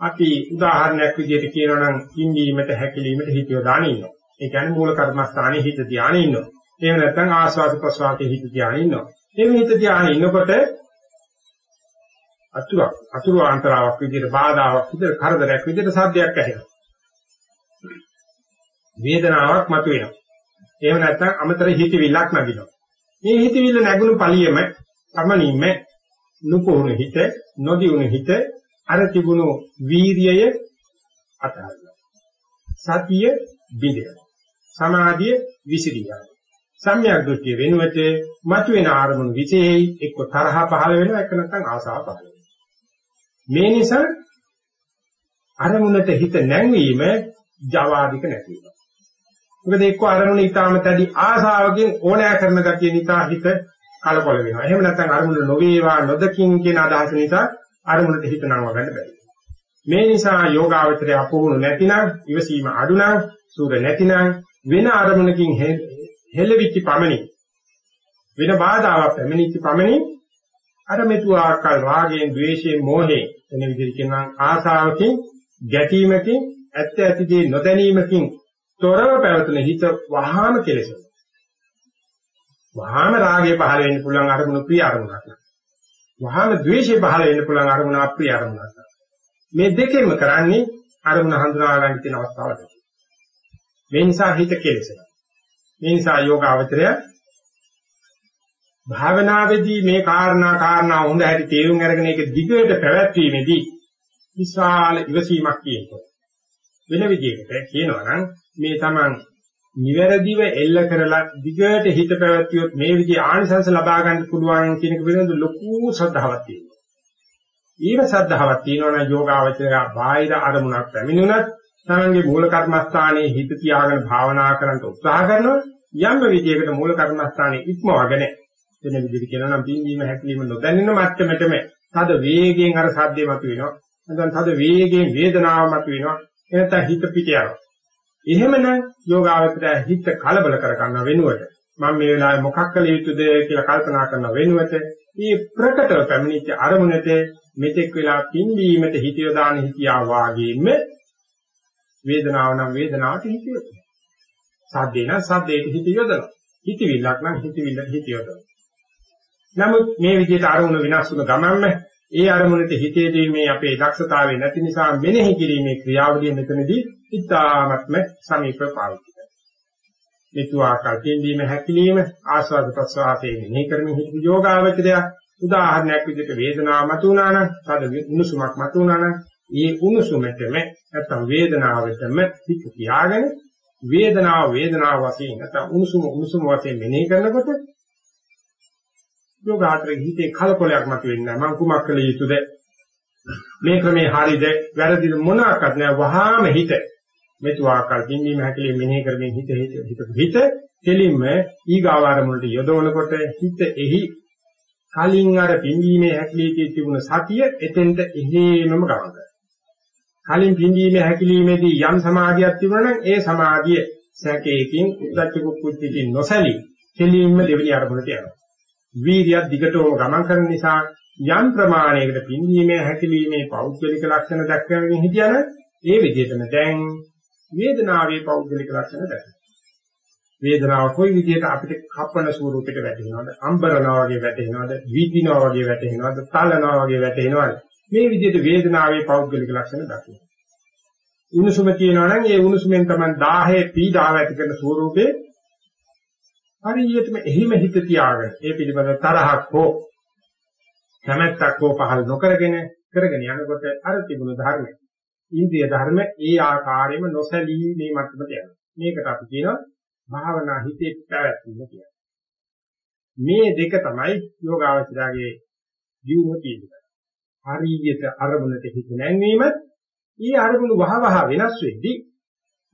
අපි උදාහරණයක් විදිහට කියනවා නම් ඉන්දීමට හැකිලීමට හිත යොදාගෙන ඉන්නවා. ඒ කියන්නේ මූල කර්මස්ථානයේ හිත ධානය ඉන්නවා. එහෙම නැත්නම් ආස්වාද ප්‍රසවාසයේ හිත ධානය ඉන්නවා. එහෙම හිත ධානය ඉන්නකොට අතුරක් අතුරු ආන්තරාවක් විදිහට බාධාවක් විදිහට කරදරයක් විදිහට සාධ්‍යයක් ඇහෙනවා. වේදනාවක් මතුවෙනවා. එහෙම නැත්නම් අමතර හිතවිල්ලක් නැගිනවා. මේ හිතවිල්ල නැගුණු පළියෙම තමනින්ම නුපුහුණු හිත, නොදියුණු හිත, අර තිබුණු වීරියය අතහරිනවා. සතිය බිඳිනවා. සමාධිය විසිරියනවා. සම්‍යක් දෘෂ්ටිය වෙනුවට මතුවෙන ආරමුණු විශේෂයි එක්ක තරහ පහළ වෙනවා එක්ක නැත්නම් ආසාව පහළ වෙනවා. මේ නිසා අරමුණට හිත නැංවීම ජවාදික නැති වෙනවා. මොකද එක්ක අරමුණ ඊටාම තැදි ආසාවකින් ඕනෑ කරන ගතිය නිසා හිත කලකොල වෙනවා. එහෙම නැත්නම් අරමුණ නොවේවා නොදකින් කියන අදහස නිසා අරමුණට හිත නංව ගන්න බැහැ. මේ නිසා යෝගාවචරය අපුහුණු නැතිනම් ඉවසීම අඩුනම් සූර නැතිනම් වෙන අරමුණකින් හෙළවිච්ච පමණි වෙන බාධාවක් පැමිණිච්ච පමණි අර මෙතු ආකල් රාගයෙන් ద్వේෂයෙන් මෝහයෙන් එන විදිහට කියනවා ආසාවකින් ගැටීමකින් ඇත්ත ඇතිදී නොදැනීමකින් තොරව පැවතුන හිත වහාම කෙලෙසෙනවා. වහාම රාගය පහළ වෙන්න පුළුවන් අරමුණු ප්‍රිය අරමුණක්. වහාම ද්වේෂය පහළ වෙන්න පුළුවන් අරමුණ අප්‍රිය අරමුණක්. මේ දෙකෙන්ම කරන්නේ අරමුණ හඳුනා ගන්න තියෙන අවස්ථාවද. මේ නිසා හිත කෙලෙසෙනවා. මේ නිසා යෝග අවතරය භාවනාවේදී මේ කාරණා කාරණා හොඳ හැටි තේරුම් අරගෙන ඒක දිගට පැවැත්වීමේදී විශාල ඉවසීමක් කියනවා. වෙන විදිහකට කියනවා නම් මේ Taman නිවැරදිව එල්ල කරලා දිගට හිත පැවැත්වියොත් මේ විදිහ ආනිසංස ලබා ගන්න පුළුවන් කියන එක පිළිබඳ ලොකු ශ්‍රද්ධාවක් තියෙනවා. ඊව ශ්‍රද්ධාවක් තියෙනවා නම් යෝගාවචරය බාහිර අරමුණක් පැමිණුණත් තමන්ගේ මූල කර්මස්ථානයේ හිත තියාගෙන භාවනා කරන්න උත්සාහ කරනවා යම් විදියකට මූල කර්මස්ථානයේ ඉක්මවගෙන වෙන විදිහට කියනවා නම් පින්වීම හැකිලිම නොදැනෙන මට්ටමටම තද වේගයෙන් අර සද්දේ මතුවෙනවා. නැත්නම් තද වේගයෙන් වේදනාව මතුවෙනවා. එනත හිත පිට යනවා. එහෙමනම් යෝගාවචරය හිත කලබල කර ගන්න වෙනුවට මම මේ වෙලාවේ මොකක් කළ යුතුද කියලා කල්පනා කරන වෙනුවට මේ ප්‍රකටව පැමිණිච්ච අරමුණට මෙතෙක් වෙලා පින්වීමට හිත යොදාන හිතියා වාගේම වේදනාව නම් වේදනාවට හිත යොදනවා. සද්දේ නම් සද්දේට හිත යොදනවා. හිතවිල්ලක් නම් හිතවිල්ලට හිත යොදනවා. නමුත් මේ විදිහට අරමුණ විනාශ වුණ ගමන්ම ඒ අරමුණට හිතේ දීමේ අපේ දක්ෂතාවය නැති නිසා මෙනෙහි කිරීමේ ක්‍රියාවලිය මෙතනදී ඉතාමත්ම සමීප පාවිච්චි කරනවා. මේතු ආකාරයෙන් දීම හැකිලිම ආස්වාද ප්‍රසආතේ මෙනෙහි කරමින් හිත යෝගාවචරය උදාහරණයක් විදිහට වේදනාව මතුණා නම් තද උණුසුමක් මතුණා නම් ඒ උණුසුමෙතම නැත්තම් වේදනාවෙතම හිත තියාගෙන වේදනාව වේදනාව වශයෙන් නැත්තම් උණුසුම උණුසුම වශයෙන් මෙනෙහි කරනකොට යෝගාචරයේ හිතේ කලකොලයක් මතුවෙන්නේ නැහැ. මං කුමක් කළ යුතුද? මේ ක්‍රමේ හරියද? වැරදිද මොනවාක්වත් නැහැ. වහාම හිත මෙතු ආකාර පින්වීම හැකලේ මෙනෙහි කරමින් හිත හිත හිත හිත කෙලින්ම ඊගාවාර මුලට යොදවනකොට හිත එහි කලින් අර පින්වීමේ හැකලීකේ තිබුණ සතිය එතෙන්ට එහෙමම ගමන් කරනවා. කලින් පින්වීමේ හැකලීමේදී යම් සමාධියක් තිබුණා නම් ඒ සමාධිය සැකේකින් උද්දච්ච කුක්කුච්චකින් නොසැලී කෙලින්ම දෙවෙනි අරමුණට යනවා. වීර්යය දිගටම ගමන් කරන නිසා යම් ප්‍රමාණයකට පින්වීමේ හැකිලීමේ පෞද්ගලික ලක්ෂණ දක්වමින් හිටියන ඒ විදිහටම දැන් වේදනාවේ පෞද්ගලික ලක්ෂණ දක්වනවා. වේදනාව කොයි විදිහට අපිට කපන ස්වරූපයකට වැටෙනවද? අම්බරනවා වගේ වැටෙනවද? වීදිනවා වගේ වැටෙනවද? තලනවා වගේ වැටෙනවද? මේ විදිහට වේදනාවේ පෞද්ගලික ලක්ෂණ දක්වනවා. උණුසුම කියනවා නම් ඒ උණුසුමෙන් තමයි 10 පීඩාව ඇති කරන ස්වරූපේ හරියටම එහිම හිත තියාගෙන ඒ පිළිබඳ තරහක් හෝ කැමැත්තක් හෝ පහළ නොකරගෙන කරගෙන යනකොට අර තිබුණු ධර්ම ඉන්ද්‍රිය ධර්ම ඒ ආකාරයෙන්ම නොසැලී මේ මට්ටමට යනවා. මේකට අපි කියනවා භාවනා හිතේ පැවැත්ම කියලා. මේ දෙක තමයි යෝගාවචරයේ ජීවන තියෙන්නේ. හරියට අරමුණට හිත නැංවීම, ඊ අරමුණු වහ වහ වෙනස් වෙද්දී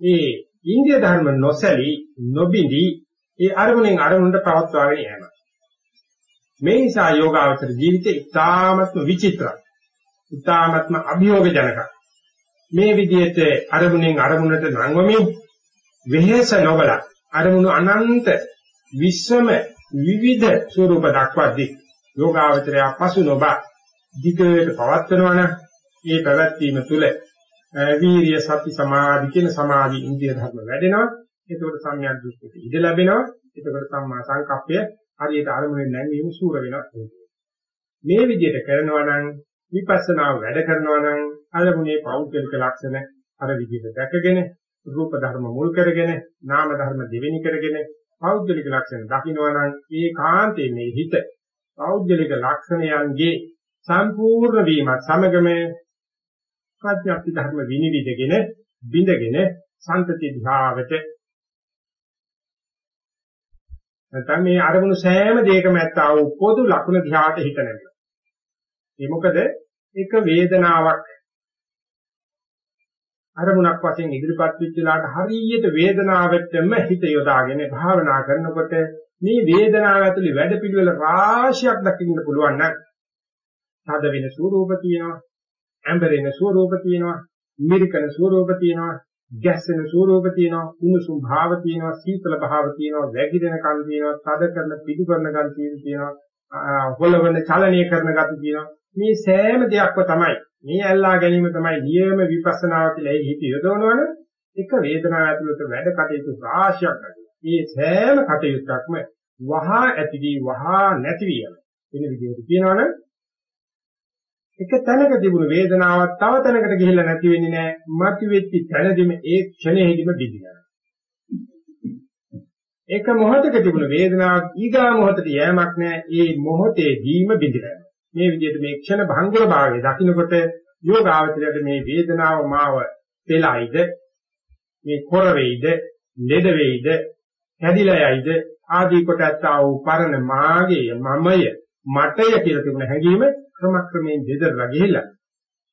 ඒ ඉන්ද්‍රිය ධර්ම නොසැලී නොබිඳී ඒ අරමුණෙන් අරමුණට පවත්වාගෙන යෑම. මේ නිසා යෝගාවචර ජීවිතය ඉතාමත්ම විචිත්‍රයි. ඉතාමත්ම අභියෝග ජනකයි. මේ විදිහට අරමුණෙන් අරමුණට නංවමින් වෙහෙස නොබල අරමුණු අනන්ත විශ්වම විවිධ ස්වරූප දක්වද්දී යෝගාවචරය පසු නොබ ධිකයට පවත්වනවා නම් ඒ පැවැත්වීම තුළ වීරිය සති සමාධි කියන සමාධි ඉන්දිය ධර්ම වැඩෙනවා එතකොට සම්‍යක් දෘෂ්ටියට ඉඩ ලැබෙනවා. එතකොට සම්මා සංකප්පය හරියට අරමුණෙන් නැංවීම සූර වෙනවා. මේ විදිහට කරනවා නම් විපස්සනාව වැඩ කරනවා නම් අරමුණේ පෞද්ගලික ලක්ෂණ අර විදිහට දැකගෙන රූප ධර්ම මුල් කරගෙන නාම ධර්ම දෙවෙනි කරගෙන පෞද්ගලික ලක්ෂණ දකිනවා නම් ඒ කාන්තේ මේ හිත පෞද්ගලික ලක්ෂණයන්ගේ සම්පූර්ණ වීමත් සමගම ප්‍රඥාප්ති ධර්ම විනිවිදගෙන බිඳගෙන සන්තති ධාවත නැත්නම් මේ අරමුණු සෑම දෙයකම ඇත්තා වූ පොදු ලක්ෂණ ධ්‍යාට හිත නැමෙනවා. ඒ මොකද එක වේදනාවක්. අරමුණක් වශයෙන් ඉදිරිපත් වෙච්ච ලාට හරියට වේදනාවෙත්ම හිත යොදාගෙන භාවනා කරනකොට මේ වේදනාව ඇතුළේ වැඩපිළිවෙල රාශියක් දකින්න පුළුවන් නම් තද වෙන ස්වરૂප තියෙනවා ඇඹරෙන ස්වરૂප තියෙනවා මිරිකන ස්වરૂප තියෙනවා ගැස්සෙන ස්වરૂප තියෙනවා කුණුසුම් භාව තියෙනවා සීතල භාව තියෙනවා වැగిරෙන කන් තියෙනවා තද කරන පිදු කරන ගති තියෙනවා හොලවන චලනය කරන ගති තියෙනවා. මේ සෑම දෙයක්ම තමයි මේ ඇල්ලා ගැනීම තමයි නියම විපස්සනාව කියලා ඒ හිත යොදවනවනේ එක වේදනාව ඇතුළත වැඩ කටයුතු රාශියක් කරනවා මේ සෑම කටයුත්තක්ම වහා ඇති වී වහා නැති වී යන වෙන විදිහට කියනවනේ එක තැනක තිබුණු වේදනාවක් තව තැනකට ගිහිල්ලා නැති වෙන්නේ නැහැ. මතු වෙච්ච තැනදීම ඒ ක්ෂණයෙදිම බිඳිනවා. එක මොහොතක තිබුණු වේදනාවක් ඊගා මොහොතට යෑමක් නැහැ. ඒ මොහොතේදීම බිඳිනවා. මේ විදිහට මේ ක්ෂණ භංගුර භාවයේ දකින්නකොට යෝගාවචරයට මේ වේදනාව මාව පෙළයිද? මේ කොර වෙයිද? ලෙඩ වෙයිද? හැදිලා යයිද? ආදී කොට ඇත්තා වූ පරණ මාගේ මමය මටය කියලා තිබුණ හැඟීම ක්‍රමක්‍රමයෙන් දෙදරලා ගිහිල්ලා.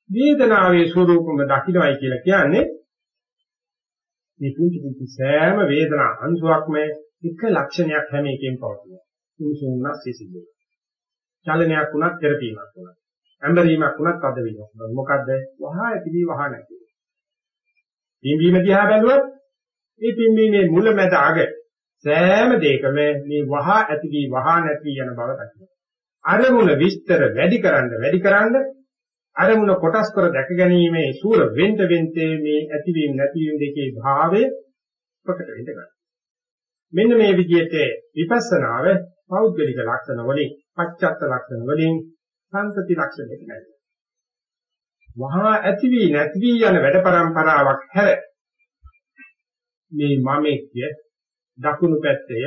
වේදනාවේ ස්වરૂපම දකින්නයි කියලා කියන්නේ මේ පුංචි පුංචි සෑම වේදනා අංශුවක්ම එක ලක්ෂණයක් හැම එකෙන් පවතිනවා. උණුසුම්නක් සිසිලයි. චලනයක් වුණත් තෙරපීමක් වුණත්. ඇඹරීමක් වුණත් අද වෙනවා. මොකද්ද? වහා ඇතිවි වහා නැති. පිම්බීම දිහා බැලුවොත් මේ පිම්බීමේ මුල මැද අග සෑම දෙයකම මේ වහා ඇතිවි වහා නැති යන බව දකිනවා. අරමුණ විස්තර වැඩි කරන්න වැඩි කරන්න අරමුණ කොටස් කර දැක ගැනීමේ සූර වෙන්ට වෙන්තේ මේ ඇතිවීම නැතිවීම දෙකේ භාවය ප්‍රකට වෙන්න ගන්නවා. මෙන්න මේ විදිහට විපස්සනාව පෞද්ගලික ලක්ෂණ වලින් පච්චත්ත ලක්ෂණ වලින් සංතති ලක්ෂණයට නැති. වහා ඇති වී නැති වී යන වැඩ પરම්පරාවක් හැර මේ මමෙක්ය දකුණු පැත්තය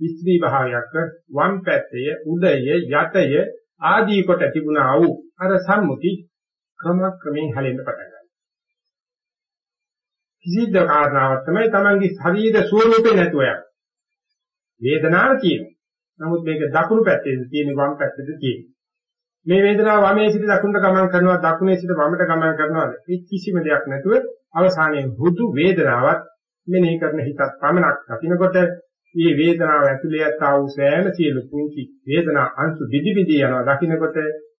විස්ත්‍රී භාවයක් වම් පැත්තය උඩය යටය ආදී කොට තිබුණා වූ අර සම්මුති ක්‍රමක්‍රමයෙන් හැලෙන්න පටන් ගන්නවා. කිසිද කාරණාවක් තමයි Tamange ශරීර ස්වરૂපේ නැතුව යන. වේදනාව තියෙනවා. නමුත් මේක දකුණු පැත්තේද තියෙන වම් පැත්තේද තියෙන. මේ වේදනාව වමේ සිට දකුණට ගමන් කරනවා දකුණේ සිට වමට ගමන් කරනවා. ඒ කිසිම දෙයක් නැතුව අවසානයේ හුදු වේදනාවක් මෙනෙහි කරන හිතත් පමණක් දකින්නකොට මේ වේදනාව ඇතුළේ යතා වූ සෑම සියලු කුංචි වේදනා අංශු විදි විදි යනවා දකින්නකොට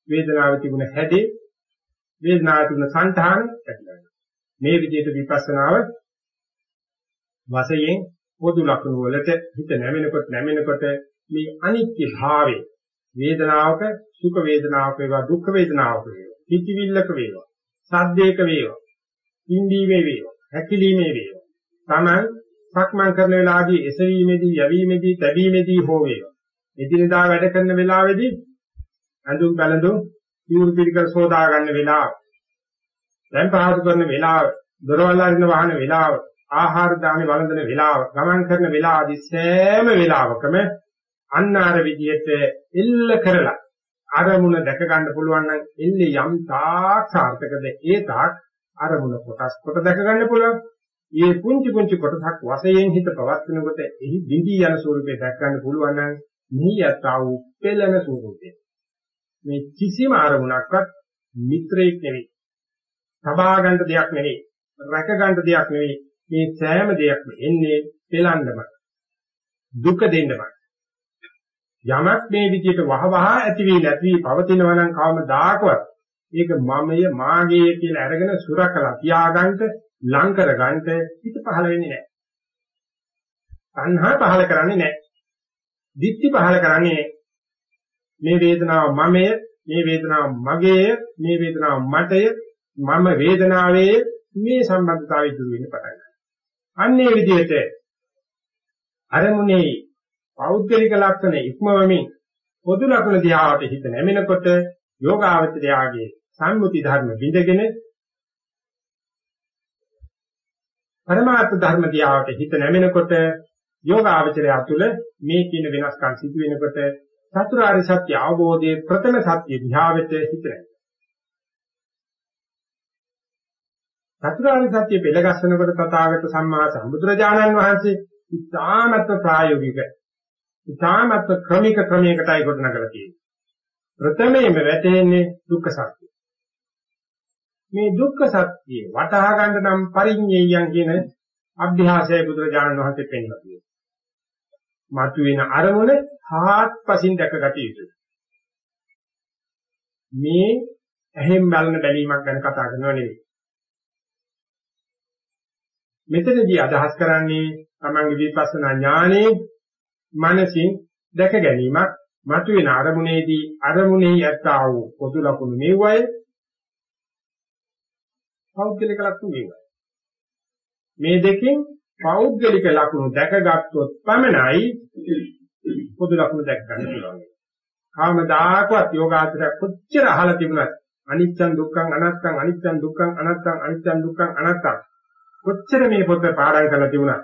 වේදනාව තිබුණ හැදී වේදනාව තිබුණ සංඨාන ඇතිවෙනවා. මේ විදිහට විපස්සනාව වශයෙන් පොදු ලක්ෂණ වලට හිත නැමෙනකොට නැමෙනකොට මේ අනිත්‍ය භාවය වේදනාවක සුඛ වේදනාවක වේවා දුක්ඛ වේදනාවක වේවා හිතවිල්ලක වේවා සද්දේක වේවා ඉන්දීමේ වේවා හැකිලීමේ වේවා. තමන් සක්මන් කරන වෙලාවදී එසවීමේදී යැවීමේදී තැබීමේදී හෝ වේවා. එදිනදා වැඩ කරන වෙලාවේදී අඳුම් බැලඳුම් පියුරු පිළිකර සෝදා ගන්න වෙලාව දැන් පහසු කරන වෙලාව, දොරවල් අරින වහන වෙලාව, ආහාර දානේ වළඳන වෙලාව, ගමන් කරන වෙලාව ආදී සෑම වෙලාවකම අන්න අර විදිහට එල්ල කරලා අරමුණ දැක ගන්න පුළුවන් නම් එල්ලේ යම් තාක් සාර්ථකද ඒ තාක් අරමුණ කොටස් කොට දැක ගන්න පුළුවන්. මේ පුංචි පුංචි කොටසක් වශයෙන් හිත පවත්වනකොට එහි බිඳී යන ස්වරූපේ දැක ගන්න පුළුවන් නම් මෙහි යතා වූ පෙළෙන ස්වරූපේ. මේ කිසිම අරමුණක්වත් මිත්‍රයෙක් නෙවෙයි. සබා ගන්න දෙයක් නෙවෙයි. රැක ගන්න දෙයක් නෙවෙයි. මේ සෑම දෙයක්ම එන්නේ පෙළන්නම. දුක දෙන්නම. යමක් මේ විදිහට වහවහ ඇති වී නැති වී පවතිනවා නම් කවමදාකවත් ඒක මමය මාගේ කියලා අරගෙන සුරකලා තියාගන්න ලං කරගන්න හිත පහළ වෙන්නේ නැහැ. සංහා පහළ කරන්නේ නැහැ. දික්ටි පහළ කරන්නේ මේ වේදනාව මමය, මේ වේදනාව මගේය, මේ වේදනාව මටය, මම වේදනාවේ මේ සම්බන්ධතාවය දුර වෙන්න පටන් ගන්නවා. අන්නේ විදිහට අරමුණේ පෞද්ගලික ලක්ෂණ ඉක්මවමින් පොදු ලක්ෂණ දිහාට හිත නැමෙනකොට යෝගාවචරයාගේ සම්මුති ධර්ම විඳගෙන පරමාර්ථ ධර්ම දිහාට හිත නැමෙනකොට යෝගාවචරය තුළ මේ කියන වෙනස්කම් සිදු වෙනකොට චතුරාර්ය සත්‍ය අවබෝධයේ ප්‍රථම සත්‍ය දිහාවට හිත නැමෙනවා. චතුරාර්ය සත්‍ය පෙළගස්සනකොට තථාගත සම්මා සම්බුදුරජාණන් වහන්සේ ඉතාමත් ප්‍රායෝගික ඉතාමත් ක්‍රමික ක්‍රමයකටයි ගොඩනගලා තියෙන්නේ. ප්‍රථමයෙන්ම වැටෙන්නේ දුක්ඛ සත්‍ය. මේ දුක්ඛ සත්‍ය වටහා ගන්න නම් පරිඤ්ඤයයන් කියන අභ්‍යාසය බුදුරජාණන් වහන්සේ පෙන්වලා තියෙනවා. මතුවෙන අරමුණ හාත්පසින් දැකගත යුතුයි. මේ ඇහෙන් බලන බැලීමක් ගැන කතා කරනව නෙවෙයි. මෙතනදී අදහස් කරන්නේ තමන්ගේ විපස්සනා ඥානේ මනසින් දැක ගැනීමක් මතුවෙන අරමුණේදී අරමුණේ යත්තා වූ පොදු ලක්ෂණ මෙව්වය පෞද්ගලික ලක්ෂණ මෙව්වය මේ දෙකෙන් පෞද්ගලික ලක්ෂණ දැකගත්තොත් පමණයි පොදු ලක්ෂණ දැක ගන්න පුළුවන්. කාමදාකවත් යෝගාචරය කොච්චර අහලා තිබුණත් අනිච්චං දුක්ඛං අනාත්තං අනිච්චං දුක්ඛං අනාත්තං අනිච්චං දුක්ඛං අනාත්තං කොච්චර මේ පොත පාඩම් කරලා තිබුණා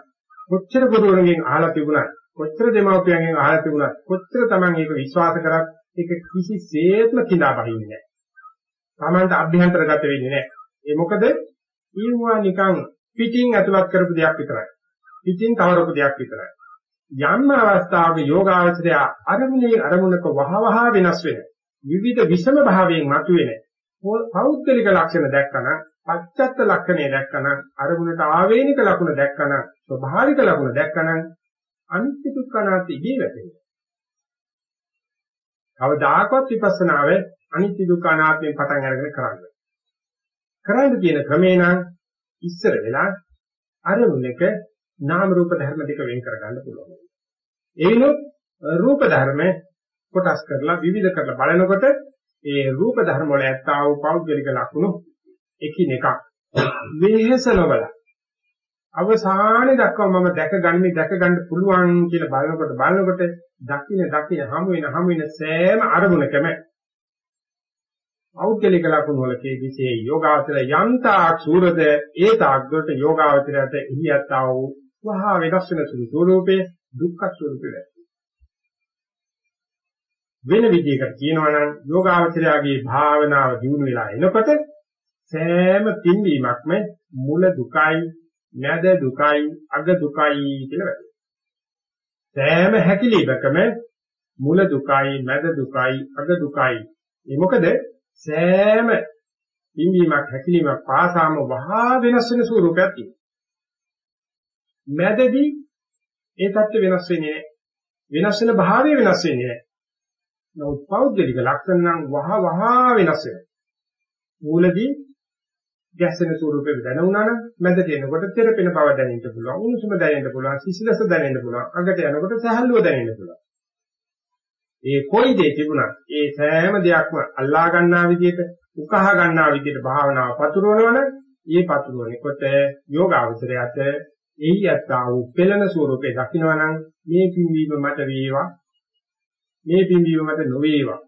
කොච්චර ගුරුවරුන්ගෙන් අහලා තිබුණා කොච්චර දෙමව්පියන්ගෙන් අහලා තිබුණා කොච්චර Taman ඒක විශ්වාස කරත් ඒක කිසිසේත්ම කිඳා බහින්නේ නැහැ. Tamanට අභ්‍යන්තරගත වෙන්නේ නැහැ. ඒ මොකද ඊවා නිකන් පිටින් ඇතුළත් කරපු දෙයක් විතරයි. පිටින් තවරපු දෙයක් විතරයි. යම් අවස්ථාවක යෝගාවචරය අරමුණේ අරමුණක වහවහ වෙනස් වෙන විවිධ විෂම භාවයෙන් මතුවෙන පෞද්ගලික ලක්ෂණ දැක්කම පච්චත්ත ලක්ෂණය දැක්කම අරමුණට ආවේනික ලක්ෂණ දැක්කම ස්වභාවික ලක්ෂණ දැක්කම අනිත්‍ය දුක්ඛ අනාත්ම ඉදී වැටෙනවා. කවදාකවත් විපස්සනාවේ අනිත්‍ය දුක්ඛ අනාත්මයෙන් පටන් අරගෙන කරන්නේ. කරන්න තියෙන ක්‍රමේ නම් ඉස්සර වෙලා අරමුණක නාම රූප ධර්ම දෙක වෙන් කරගන්න පුළුවන්. එයිනොත් රූප ධර්ම කොටස් කරලා විවිධ කරලා බලනකොට ඒ රූප ධර්ම වල ඇත්තා වූ පෞද්ගලික ලක්ෂණ එකිනෙක වෙහෙස නොබල අවසානයේ දක්වා මම දැක ගන්නේ දැක ගන්න පුළුවන් කියලා බලනකොට බලනකොට දකින්න දකින්න හමු වෙන හමු වෙන සෑම අරමුණකම පෞද්ගලික ලක්ෂණ වලකේ විශේ යෝගාවචර යන්තා සූරද ඒ තාග්ගට යෝගාවචරයට ඉහියත්තා වූ වහා වෙනස් වෙන සුළු ස්වરૂපේ දුක්ඛ ස්වરૂපේ වෙන විදිහකට කියනවා නම් යෝගාවචරයාගේ භාවනාව දිනු වෙලා එනකොට සෑම පින්වීමක්ම මුල දුකයි, මැද දුකයි, අග දුකයි කියලා වැටෙනවා. සෑම හැකිලීමකම මුල දුකයි, මැද දුකයි, අග දුකයි. ඒ මොකද සෑම පින්වීමක් හැකිලීමක් පාසාම වහා වෙනස් වෙන ස්වරූපයක් තියෙනවා. මැදදී ඒ தත්ත්ව වෙනස් වෙන්නේ නැහැ. වෙනස් වෙන භාවය වෙනස් වෙන්නේ නැහැ. නමුත් පෞද්ගලික ලක්ෂණ නම් වහ වහ වෙනස් වෙනවා. මූලදී ගැස්සෙන ස්වරූපෙ දැනුණා නම් මැදට එනකොට තෙරපෙන බව දැනෙන්න පුළුවන්. උණුසුම දැනෙන්න පුළුවන්. සිසිලස දැනෙන්න පුළුවන්. අගට යනකොට සහැල්ලුව දැනෙන්න පුළුවන්. ඒ කොයි දේ තිබුණත් ඒ සෑම දෙයක්ම අල්ලා ගන්නා විදිහට, උකහා ගන්නා විදිහට භාවනාව පතුරවනවනම් ඒ පතුරවනකොට යෝගාවචරයට එහි යත්තා වූ පෙළෙන ස්වරූපේ දකින්නවනම් මේ පින්වීම මට වේවා මේ පින්වීම මට නොවේවා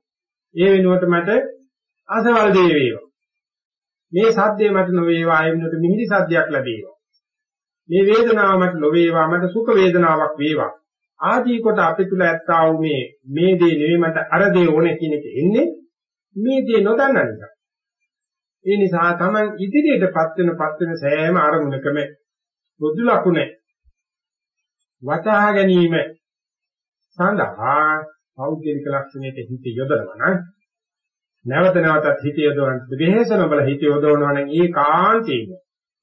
ඒ වෙනුවට මට අසවල් දේ වේවා මේ සද්දේ මට නොවේවා ඒ වෙනුවට මිහිරි සද්දයක් ලැබේවා. මේ වේදනාව මට නොවේවා මට සුඛ වේදනාවක් වේවා. ආදී කොට අපි තුල ඇත්තා වූ මේ මේ දේ නෙවෙයි මට අර දේ ඕනේ කියන එක එන්නේ මේ දේ නොදන්න නිසා. ඒ නිසා Taman ඉදිරියටපත් වෙනපත් වෙන සෑම අරමුණකම පොදු ලකුණ වටහා ගැනීම සඳහා පෞද්ගලික ලක්ෂණයක හිත යොදනවා නම් නැවත නැවතත් හිත යොදවන්න වෙහෙසන බල හිත යොදවනවා නම් ඒ කාන්තේම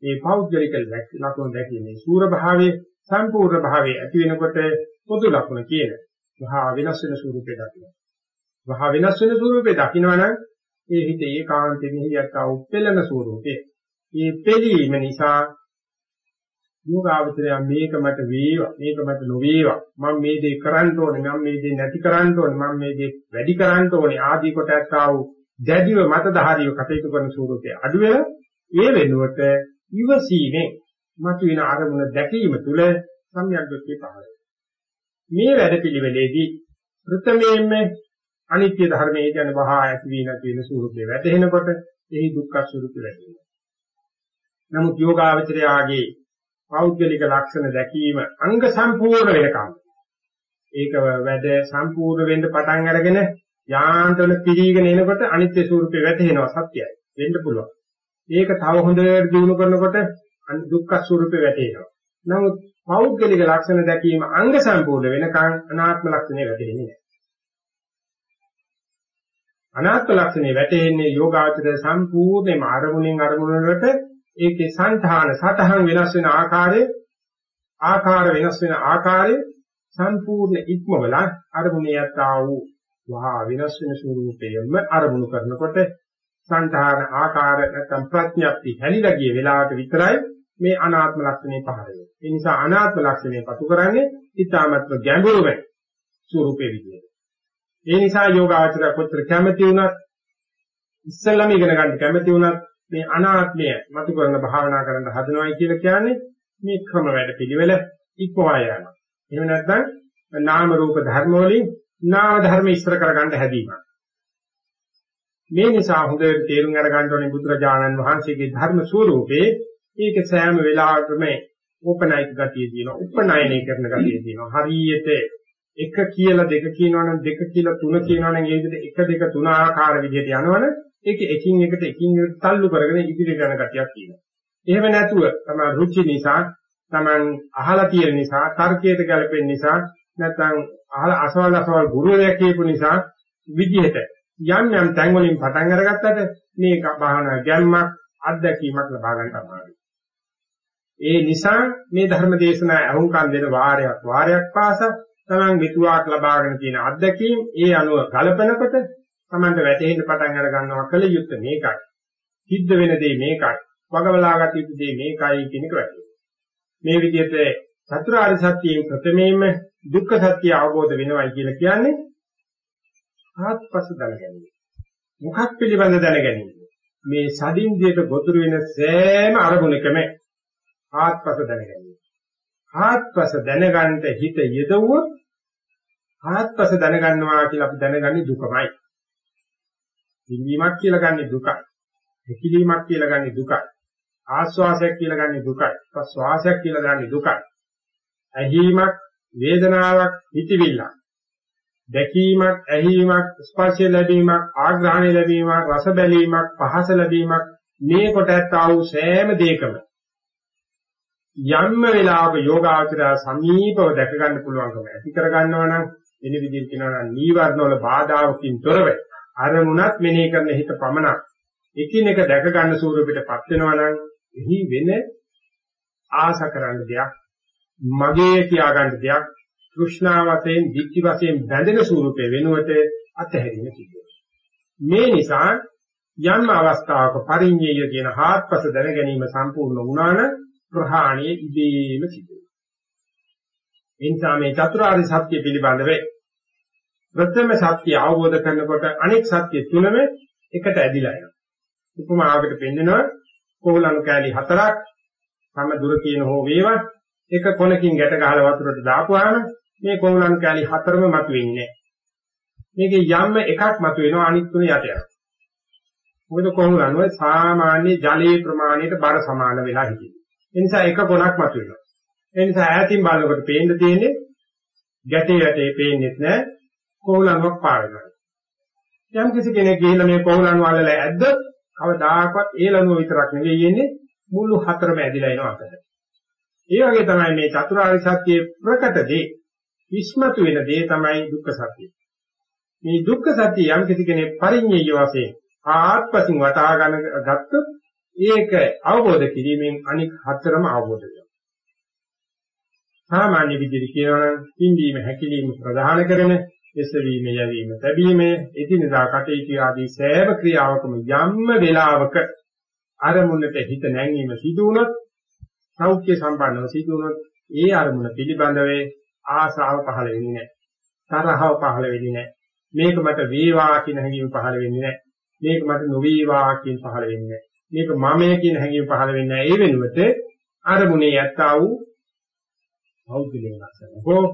මේ පෞද්ගලික ලක්ෂණ දැකීමේ සූර භාවයේ සම්පූර්ණ භාවයේ ඇති වෙනකොට පොදු ලක්ෂණ කියන මහා වෙනස් වෙන ස්වරූපේ දකින්න. මහා වෙනස් වෙන ස්වරූපේ දකින්නවනම් ඒ හිත ඒකාන්තෙ මෙහියට උප්පෙළන ස්වරූපේ. මේ පෙළීම නිසා යෝගාවචරය මේක මට වේවා මේක මට නොවේවා. මම මේ දේ කරන්න ඕනේ මම මේ දේ නැති කරන්න ඕනේ මම මේ දේ වැඩි කරන්න ඕනේ. ආදී කොට ඇත්තා වූ දැඩිව මතධාරීව කටයුතු කරන ස්වරූපයේ අඩු වෙලා ඒ වෙනුවට ඉවසීමෙන් මතුවෙන අරමුණ දැකීම තුළ සම්‍යක්දෘෂ්ටි පහළ මේ වැඩපිළිවෙලේදී ප්‍රථමයෙන්ම අනිත්‍ය ධර්මයේ කියන බහා ඇති වී නැති වෙන ස්වරූපේ වැටහෙනකොට එහි දුක්ඛ ස්වරූපය වැටෙනවා. නමුත් යෝගාවචරයාගේ පෞද්ගලික ලක්ෂණ දැකීම අංග සම්පූර්ණ වෙනකම්. ඒක වැඩ සම්පූර්ණ වෙන්න පටන් අරගෙන යාන්ත්‍රණ පිරීගෙන එනකොට අනිත්‍ය ස්වરૂපේ වැටහෙනවා සත්‍යයි. වෙන්න පුළුවන්. ඒක තව හොඳට දිනු කරනකොට දුක්ඛ ස්වરૂපේ වැටෙනවා නමුත් පෞද්ගලික ලක්ෂණ දැකීම අංග සම්පූර්ණ වෙනකන් අනාත්ම ලක්ෂණය වැටෙන්නේ නැහැ. අනාත්ම ලක්ෂණය වැටෙන්නේ යෝගාචර සම්පූර්ණයෙන්ම අරමුණෙන් අරමුණ වලට ඒකේ සංධාන සතහන් වෙනස් වෙන ආකාරය ආකාර වෙනස් වෙන ආකාරය සම්පූර්ණ ඉක්මවල අරමුණේ යතා වූ වහා වෙනස් වෙන ස්වරූපයෙන්ම අරමුණු කරනකොට සංධාන ආකාර නැත්නම් ප්‍රඥප්ති හැලිලා ගිය වෙලාවට විතරයි මේ අනාත්ම ලක්ෂණය පහළ වෙන්නේ. ඒ නිසා අනාත්ම ලක්ෂණය පතු කරන්නේ ඊ타මත්ව ගැඹුරුම ස්වරූපේ විදියට. ඒ නිසා යෝගාචර කොච්චර කැමැති වුණත් ඉස්සෙල්ලාම ඉගෙන ගන්න කැමැති වුණත් මේ අනාත්මය මතු කරන භාවනා කරන්න හදනවයි කියලා කියන්නේ මේ ක්‍රම වැඩ පිළිවෙල ඉක්මවා යනවා. එහෙම නැත්නම් නාම රූප ධර්ම වලින් නාම ධර්ම ඉස්තර කරගන්න හැදීමක්. මේ නිසා හොඳට තේරුම් අරගන්න ඕනේ බුදුරජාණන් වහන්සේගේ ධර්ම ස්වરૂපේ ඒක සෑම වෙලාවකම ඕපනයික ගතිය තියෙනවා උපනයනය කරන ගතිය තියෙනවා හරියට එක කියලා දෙක කියනවනම් දෙක කියලා තුන කියනවනම් ඒ විදිහට එක දෙක තුන ආකාර විදිහට යනවනම් ඒක එකින් එකට එකින් එකට තල්ලු කරගෙන ඉදිරියට යන ගතියක් තියෙනවා. එහෙම නැතුව තමයි රුචි නිසා, Taman අහලා තියෙන නිසා, තර්කයට ගැලපෙන නිසා, නැත්නම් අහලා අසවල් අසවල් ගුරුවරයෙක් කියපු නිසා විදිහට යම් යම් තැන් වලින් පටන් අරගත්තට මේක බාහන ගැම්මක් අත්දැකීමක් ලබා ගන්න අමාරුයි. ඒ නිසා මේ ධර්ම දේශනා අහුම්කම් දෙන වාරයක් වාරයක් පාසා තමන් විතුවාක් ලබාගෙන තියෙන අත්දැකීම් ඒ අනුව කලපනකොට Tamanda වැටෙන්න පටන් අර ගන්නවා කල යුත්තේ මේකයි. සිද්ධ වෙන දේ මේකයි. වගබලාගත යුතු දේ මේකයි කියන එක වැටහෙනවා. මේ විදිහට චතුරාර්ය සත්‍යයෙන් ප්‍රථමයෙන්ම දුක්ඛ සත්‍ය අවබෝධ වෙනවයි කියලා කියන්නේ ආත්පස දැනගැනීම. මොකක් පිළිබඳ දැනගැනීම. මේ සදින්දියට ගොදුරු වෙන සෑම අරමුණකම ආත්පස දැනගැනීම. ආත්පස දැනගන්න හිත යෙදුවොත් ආත්පස දැනගන්නවා කියලා අපි දැනගන්නේ දුකමයි. පිළිවීමක් කියලා ගන්නේ දුකයි. හැකිලීමක් කියලා ගන්නේ දුකයි. ආස්වාසයක් කියලා ගන්නේ දුකයි. ප්‍රස්වාසයක් කියලා ගන්නේ දුකයි. ඇහිීමක්, වේදනාවක්, හිතවිල්ලක්. දැකීමක්, ඇහිීමක්, ස්පර්ශය ලැබීමක්, ආග්‍රහණය ලැබීමක්, රස බැලීමක්, පහස ලැබීමක් මේ කොටත් ආ වූ සෑම දෙයකම යම්ම වෙලාවක යෝගාචරය සමීපව දැක ගන්න පුළුවන්කම ඇති කර ගන්නවා නම් එන විදිහට කියනවා නම් නීවරණ වල බාධාවකින් තොරව අරමුණත් මෙනෙහි කරන හිත පමණක් එකිනෙක දැක ගන්න ස්වරූපයටපත් වෙනවා නම් එහි වෙන ආස කරන්න දෙයක් මගේ කියා ගන්න දෙයක් કૃષ્ණා වශයෙන් දික්ටි වශයෙන් බැඳෙන ස්වරූපේ වෙනුවට අතහැරීම සිදු මේ නිසා යම් අවස්ථාවක පරිඤ්ඤය කියන හාත්පස දැන ගැනීම සම්පූර්ණ වුණා නම් ප්‍රහාණය ඉබේම සිදු වෙනවා. එනිසා මේ චතුරාර්ය සත්‍ය පිළිබඳව ප්‍රථම සත්‍ය අවබෝධ කරනකොට අනෙක් සත්‍ය තුනම එකට ඇදිලා යනවා. උපමාවකට පෙන්නනවා කොහොලණු කෑලි හතරක් තම දුර කියන හෝ වේවා එක කොනකින් ගැට ගහලා වතුරට දාපුවාම මේ කොහොලණු කෑලි හතරම මතුවෙන්නේ මේකේ යම් එකක් මතුවෙනවා අනිත් තුන යට යනවා. මොකද කොහොලණුව සාමාන්‍ය ජලයේ ප්‍රමාණයට බර සමාන වෙලා හිටිනවා. ඒ නිසා එක කොනක් මතුවෙනවා. ඒ නිසා ඈතින් බලනකොට පේන්න තියෙන්නේ ගැටේ යටේ පේන්නේත් නැහැ කොහොලණුවක් පාවෙනවා. යම් කිසි කෙනෙක් ගිහිල්ලා මේ කොහොලණුව වලලා ඇද්ද කවදාකවත් ඒ ලණුව විතරක් නෙවෙයි යන්නේ මුළු හතරම ඇදිලා එනවා අතට. ඒ වගේ තමයි මේ චතුරාර්ය සත්‍යයේ ප්‍රකට දේ ඉස්මතු වෙන දේ තමයි දුක්ඛ සත්‍යය. මේ දුක්ඛ සත්‍ය යම් කිසි කෙනෙක් පරිඤ්ඤය වශයෙන් ආත්පසින් වටහා ගන්න ගත්තොත් ඒක අවබෝධ කිරීමෙන් අනික් හතරම අවබෝධ වෙනවා. සාමාන්‍ය විදිහට කියනවනම් පින්දීම හැකිලිම ප්‍රධාන කරන එසවීම යැවීම තැබීම එදිනදා කටයුතු ආදී සෑම ක්‍රියාවකම යම්ම වේලාවක අරමුණට හිත නැංවීම සිදු වුණොත් සෞඛ්‍ය සම්පන්නව සිදු වුණොත් ඒ අරමුණ පිළිබඳව ආසාව පහළ වෙන්නේ නැහැ. තරහව පහළ වෙන්නේ නැහැ. මේක මට වේවා කියන හැඟීම පහළ වෙන්නේ නැහැ. මේක මට නොවේවා කියන පහළ වෙන්නේ නැහැ. මේක මමය කියන හැඟීම පහළ වෙන්නේ නැහැ. ඒ වෙනුවට අරමුණේ යත්තා වූ භෞතික ලක්ෂණ හෝ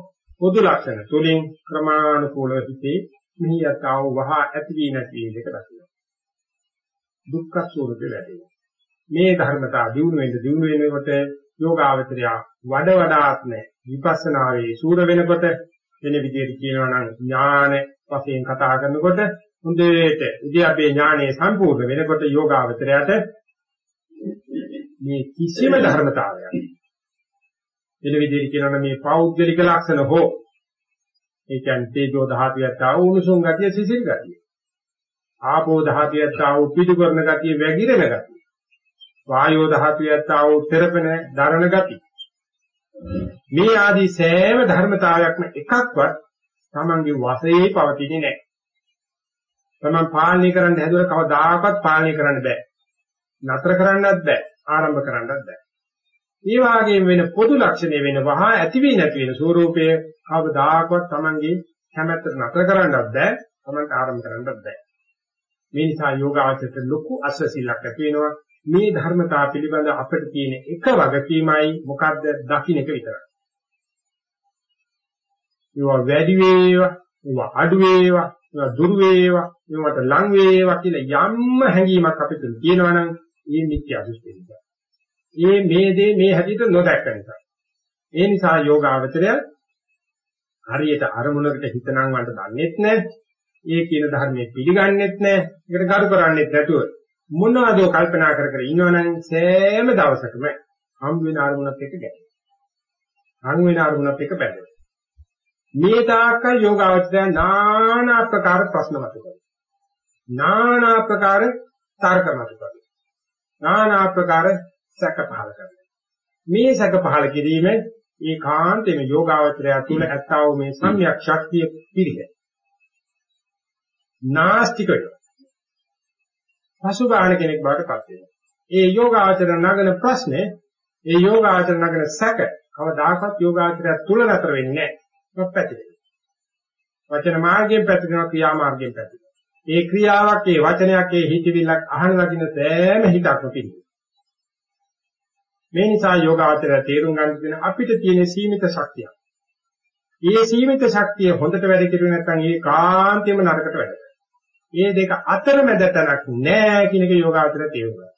පොදු ලක්ෂණ තුලින් ක්‍රමානුකූලව හිතේ මෙහි යතාව වහ ඇති වී නැති වී දෙක දකිනවා. දුක්ඛ ස්වરૂපේ වැඩෙනවා. මේ ධර්මතා දිනු වෙන්න දිනු වෙනකොට යෝගාවචරය වඩ වඩාත්ම විපස්සනාවේ සූර වෙනකොට වෙන විදිහට කියනවා නම් ඥාන වශයෙන් කතා කරනකොට හොඳට උද්‍යප්පේ ඥානයේ සම්පූර්ණ වෙනකොට යෝගාවචරයට මේ කිසිම ධර්මතාවයක් වෙන විදිහට කියනවා මේ පෞද්ගලික ලක්ෂණ හෝ ඒ කියන්නේ තේජෝ දහතියට ආව උණුසුම් ගතිය සිසිල් ගතිය. ආපෝ දහතියට ආව පිටු කරන ගතිය වැగిරෙන ගතිය. වායෝ දහතියට ආව තෙරපෙන දරණ ගතිය. මේ ආදී සෑම ධර්මතාවයක්ම එකක්වත් Tamange වශයේ පවතින්නේ නැහැ. Taman පාලනය කරන්න හැදුවර කවදාකවත් පාලනය කරන්න බෑ. නතර කරන්නත් බෑ. ආරම්භ කරන්නත් බෑ. ඒ වාගේම වෙන පොදු ලක්ෂණය වෙන වහ ඇති වී නැති වෙන ස්වરૂපය කවදාකවත් Tamange කැමැත්තට නතර කරන්නත් බෑ. Tamanට ආරම්භ කරන්නත් බෑ. මේ නිසා යෝගාචරයට ලොකු අස්වැසිල්ලක් ඇති වෙනවා. මේ ධර්මතා පිළිබඳ අපිට තියෙන එක වගකීමයි මොකද්ද දකින්න එක විතරයි. ඒවා වැඩි වේවා ඒවා අඩු වේවා ඒවා දුරු වේවා ඒවට ලං වේවා කියලා යම්ම හැඟීමක් අපිට තියෙනවා නම් ඒ මිත්‍යා දෘෂ්ටිය ඒ මේ දේ මේ හැටියට නොදැක්ක නිසා. ඒ නිසා යෝගාවචරය හරියට අරමුණකට හිත නංවන්න දන්නෙත් නැහැ. ඒ කියන ධර්මයේ පිළිගන්නෙත් නැහැ. ඒකට කරු කරන්නෙත් නැතුව මොනවදෝ කල්පනා කර කර ඉන්නවනම් සෑම දවසකම හම් වෙන අරමුණත් එක්ක ගැටෙනවා. හම් වෙන අරමුණත් එක්ක බැඳෙනවා. මේ තාක්ක යෝගාවචරය নানা ආකාර ප්‍රශ්න මතුවෙනවා. নানা ආකාර තර්ක මතුවෙනවා. নানা ආකාර සැක පහල කරනවා. මේ සැක පහල කිරීම ඒකාන්තයෙන්ම යෝගාවචරය තුළ ඇත්තව මේ සම්‍යක් ශක්තිය පිළිගන්න. නාස්තිකය. පසුබාහන කෙනෙක් බවට පත් වෙනවා. ඒ යෝගාචර නගන ප්‍රශ්නේ ඒ යෝගාචර නගන සැක කවදාකවත් යෝගාචරය තුල නතර වෙන්නේ නැහැ. පැතිරෙනවා. වචන මාර්ගයෙන් පැතිරෙනවා ක්‍රියා මාර්ගයෙන් පැතිරෙනවා. ඒ ක්‍රියාවක් ඒ වචනයක් ඒ හිතවිල්ලක් අහන ලකින සෑම හිතක්ම පිළිගන්න. මේ නිසා යෝගාචරය තේරුම් ගන්න දෙන අපිට තියෙන සීමිත ශක්තිය. මේ සීමිත ශක්තිය හොඳට වැඩ කෙරුවේ නැත්නම් ඒ කාන්තේම නරකට වැඩ. මේ දෙක අතරමැද තැනක් නෑ කියන එක යෝගාවචර තේරුම් ගන්නවා.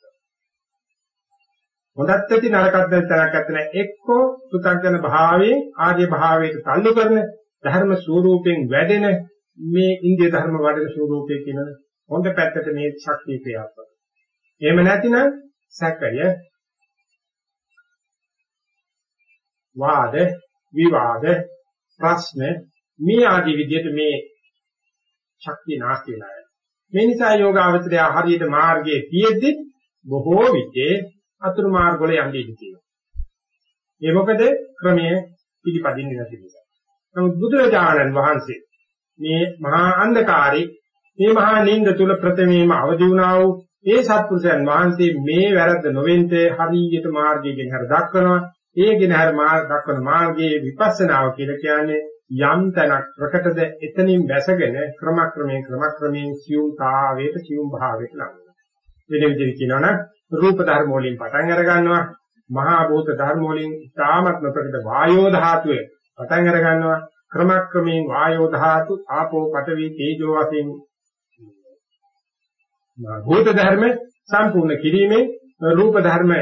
හොඳත් ඇති නරකත් නැති තැනක් ඇත්තන එක්කෝ සුතංජන භාවයෙන් ආර්ය භාවයට තල්ලු කරන ධර්ම ස්වરૂපයෙන් වැඩෙන මේ ඉන්දිය ධර්ම වඩන ස්වરૂපයේ කියන හොඳ පැත්තට මේ ශක්තිය ක්‍රියාත්මක. එහෙම නැතිනම් සැකය වාද විවාද ප්‍රශ්න මේ ආදී විදිහට මේ ශක්තිය නැති වෙනවා. මේ නිසා යෝගාවචරය හරියට මාර්ගයේ තියෙද්දි බොහෝ විටේ අතුරු මාර්ග වල යන්නේ ඉතිතියි. ඒ මොකද ක්‍රමයේ පිළිපදින්නේ නැති නිසා. නමුත් බුදුරජාණන් වහන්සේ මේ මහා අන්ධකාරී මේ මහා නින්ද තුල ප්‍රථමයෙන්ම අවදි වුණා වූ ඒ සත්පුරුෂයන් වහන්සේ මේ වැරද්ද නොවෙන්ට හරියට මාර්ගයෙන් හර දක්වනවා. ඒගෙන හර මාර්ග දක්වන මාර්ගයේ විපස්සනාව කියලා කියන්නේ යම් තැනක් ප්‍රකටද එතනින් වැසගෙන ක්‍රමක්‍රමයෙන් ක්‍රමක්‍රමයෙන් සියුම් කාවයට සියුම් භාවයට ලඟනවා. වෙන විදිහට කියනවනම් රූප ධර්ම වලින් පටන් අර ගන්නවා මහා භූත ධර්ම වලින් ඉතාමත්ම ප්‍රකට වායෝ ධාතුවේ පටන් අර ගන්නවා ක්‍රමක්‍රමයෙන් වායෝ ධාතු ආපෝ පඨවි තේජෝ වශයෙන් භූත ධර්ම සම්පූර්ණ කිරීමේ රූප ධර්ම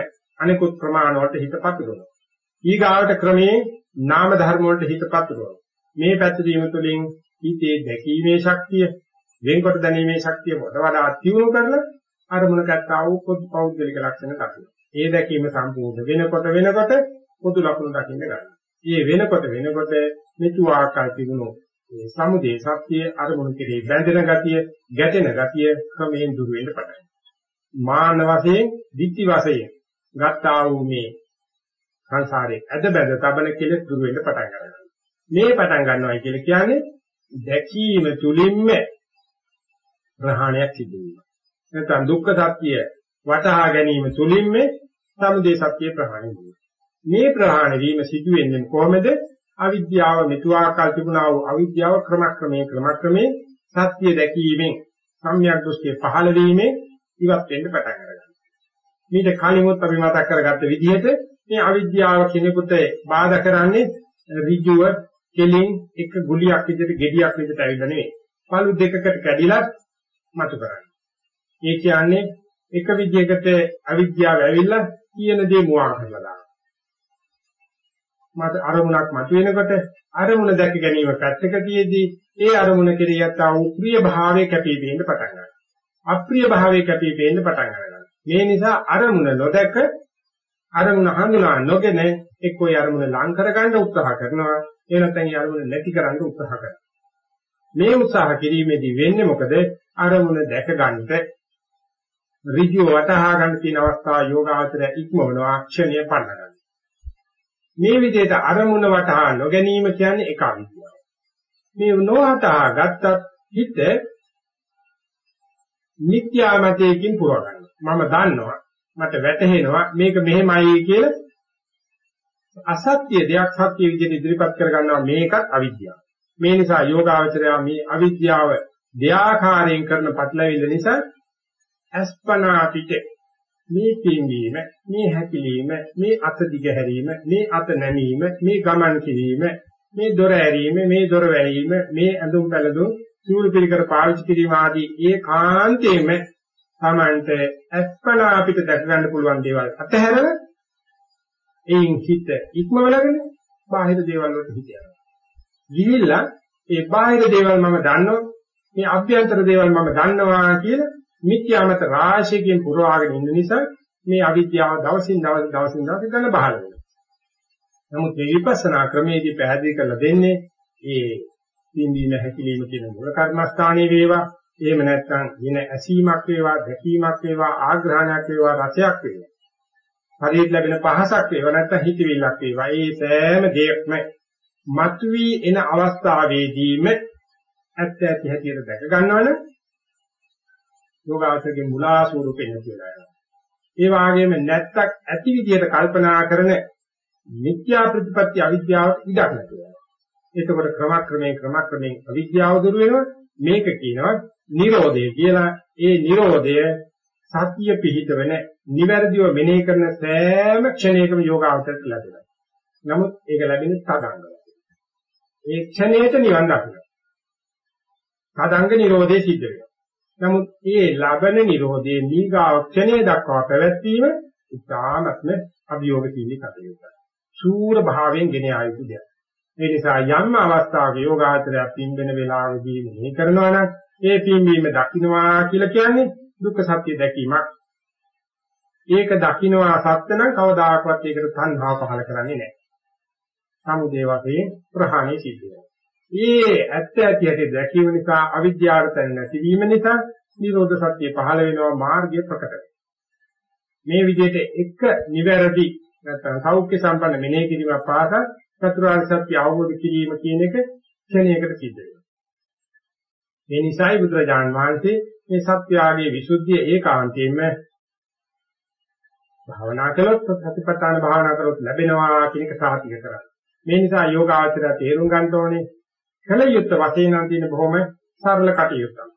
අනිකුත් ප්‍රමාණ වලට හිත පතුරවනවා. ඊගාවට ක්‍රමයේ නාම ධර්ම වලට හිත පතුරවනවා. මේ පැතිරීම තුළින් හිතේ දැකීමේ ශක්තිය, වෙන්කොට දැනීමේ ශක්තිය වඩා වඩා තියුණු කරලා අරමුණකට ආව පොදු පෞද්ගලික ලක්ෂණ දක්වනවා. ඒ දැකීම සම්පූර්ණ වෙනකොට වෙනකොට පොදු ලක්ෂණ දකින්න ගන්නවා. මේ වෙනකොට වෙනකොට මෙතු ආකාර තිබුණු මේ සමුදේ සත්‍ය අරමුණු කෙරේ බැඳෙන ගතිය, ගැටෙන ගතිය ක්‍රමයෙන් දුර වෙන්න පටන් මාන වශයෙන්, ditthi වශයෙන් ගත්තා වූ මේ සංසාරේ ඇද බැඳ තබන කෙලෙස් දුර වෙන්න පටන් ගන්නවා. මේ පටන් ගන්නවයි කියලා කියන්නේ දැකීම තුලින්ම ප්‍රහාණයක් සිදු වෙනවා. නැත්නම් දුක්ඛ සත්‍ය වටහා ගැනීම තුලින්ම සමුදය සත්‍ය ප්‍රහාණය වෙනවා. මේ ප්‍රහාණය වීම සිදු වෙන්නේ කොහොමද? අවිද්‍යාව මෙතුආකල් තිබුණා වූ අවිද්‍යාව ක්‍රමක්‍රමයෙන් ක්‍රමක්‍රමයෙන් සත්‍ය දැකීමෙන් සම්‍යක් දෘෂ්ටිය පහළ වීමෙන් ඉවත් වෙන්න පටන් ගන්නවා. මේක කලිමුත් අපි මතක් කරගත්ත විදිහට මේ අවිද්‍යාව කෙනෙකුට බාධා කරන්නේ ඍජුව කෙලින් එක ගුලියක් විදිහට gediyak විදිහට ඇවිල්ලා නෙවෙයි. පළු දෙකකට කැඩිලා මතු කරන්නේ. ඒ කියන්නේ එක විදිහකට අවිද්‍යාව ඇවිල්ලා කියන දේ මුවා කරලා දානවා. මත අරමුණක් මතුවෙනකොට අරමුණ දැක ගැනීම පැත්තක තියේදී ඒ අරමුණ කෙරෙහි යතා වූ ප්‍රිය භාවයේ කැපී පෙනෙන්න පටන් ගන්නවා. අප්‍රිය භාවයේ කැපී පෙනෙන්න පටන් ගන්නවා. මේ නිසා අරමුණ නොදක අරමුණ හඳුනා නොගෙන එක්කෝ ඒ අරමුණ ලං කරගන්න උත්සාහ කරනවා. ඒ නැත්නම් ඒ අරමුණ නැති කරන්න උත්සාහ කරනවා. මේ උත්සාහ කිරීමේදී වෙන්නේ මොකද? අරමුණ දැක ගන්නට ඍජුව වටහා ගන්න තියෙන අවස්ථාව යෝගාචරය ඉක්මවනවා ක්ෂණය පන්නනවා. මේ විදිහට අරමුණ වටහා නොගැනීම කියන්නේ එක අවිද්‍යාව. මේ නොවටහා ගත්තත් හිත නිත්‍යාමතයකින් පුරවගන්න. මම දන්නවා මට වැටහෙනවා මේක මෙහෙමයි කියලා අසත්‍ය දෙයක් සත්‍ය විදිහට ඉදිරිපත් කරගන්නවා මේකත් අවිද්‍යාව. මේ නිසා යෝගාවචරය මේ අවිද්‍යාව දෙආකාරයෙන් කරන පටලැවිල්ල නිසා අස්පනා පිටේ මේ පින්වීම මේ හැකිලිම මේ අත දිග හැරීම මේ අත නැමීම මේ ගමන් කිරීම මේ දොර ඇරීම මේ දොර වැයීම මේ ඇඳුම් පැළඳුම් සූල් පිළිකර පාවිච්චි කිරීම ආදී ඒකාන්තයෙන්ම තමන්ට අස්පනා අපිට දැක ගන්න පුළුවන් දේවල් අතහැරව එයින් හිත ඉක්මවලගෙන බාහිර දේවල් වලට හිත යනවා. ගිහිල්ලා ඒ බාහිර දේවල් මම දන්නවා මේ අභ්‍යන්තර දේවල් මම දන්නවා කියලා මිත්‍යාමත රාශියකින් පුරවාගෙන ඉන්න නිසා මේ අවිද්‍යාව දවසින් දවස දවසින් දවස ගන්න බහල වෙනවා. නමුත් මේ විපස්සනා ක්‍රමයේදී පැහැදිලි කරලා දෙන්නේ ඒ පින්දීම හැකිලිම කියන මූල කර්මස්ථානයේ වේවා එහෙම නැත්නම් වෙන ඇසීමක් වේවා දැකීමක් වේවා ආග්‍රහණයක් වේවා රසයක් වේවා හරියට ලැබෙන පහසක් වේවා නැත්නම් හිතවිල්ලක් වේවා ඒ සෑම දෙයක්ම මතුවී එන අවස්ථාවේදීම ඇත්ත ඇති හැටියට දැක ගන්නවනේ යෝගාචරයේ මුලා ස්වරූපේ නැතිලා යනවා. ඒ වගේම නැත්තක් ඇති විදියට කල්පනා කරන මිත්‍යා ප්‍රතිපත්ති අවිද්‍යාවට ඉඩක් නැති වෙනවා. එතකොට ක්‍රමක්‍රමයෙන් ක්‍රමක්‍රමයෙන් අවිද්‍යාව දුර වෙනවා. මේක කියනවා නිරෝධය කියලා. ඒ නිරෝධය සත්‍ය පිහිටවන නිවැරදිව මෙනෙහි කරන සෑම ක්ෂණයකම යෝගාවචරයට ලැබෙනවා. නමුත් ඒක ලැබෙන්නේ තදංගව. ඒ ක්ෂණයට නිවන් දකින්න. තදංග නිරෝධය සිද්ධ වෙනවා. නමුත් මේ ලබන Nirodhe දීගාව ක්ෂණය දක්වා පැවැත්වීම ඉතාමත්ම අභියෝගශීලී කටයුත්තක්. සූර භාවයෙන් ගෙන ආයුතු දෙයක්. ඒ නිසා යම් අවස්ථාවක යෝගාචරය පින්බෙන වෙලාවෙදී මෙහි කරනවා නම් ඒ පින්වීම දකින්නවා කියලා කියන්නේ දුක්ඛ සත්‍ය දැකීමක්. ඒක දකින්නවා සත්‍ය නම් කවදාකවත් ඒකට තණ්හාව පහල කරන්නේ නැහැ. සමුදේ වශයෙන් ප්‍රහාණය සිද්ධ වෙනවා. ඒ ඇත්ත ඇති ඇති දැකීම නිසා අවිද්‍යාවට නැතිවීම නිසා නිරෝධ සත්‍ය පහළ වෙනවා මාර්ගය ප්‍රකට වෙනවා. මේ විදිහට එක නිවැරදි නැත්නම් සෞඛ්‍ය සම්පන්න මෙනෙහි කිරීම පාස චතුරාර්ය සත්‍ය අවබෝධ කිරීම කියන එක ක්ෂණයකට සිද්ධ වෙනවා. ඒ නිසායි බුදුරජාණන් වහන්සේ මේ සත්‍යාගයේ විසුද්ධිය ඒකාන්තයෙන්ම භාවනා කළොත් සතිපට්ඨාන භාවනා කරොත් ලැබෙනවා කියන එක සාහිතික කරන්නේ. මේ නිසා යෝගාචරය තේරුම් ගන්න ඕනේ කල යුත්ත වශයෙන් නම් තියෙන බොහොම සරල කටයුත්තක්.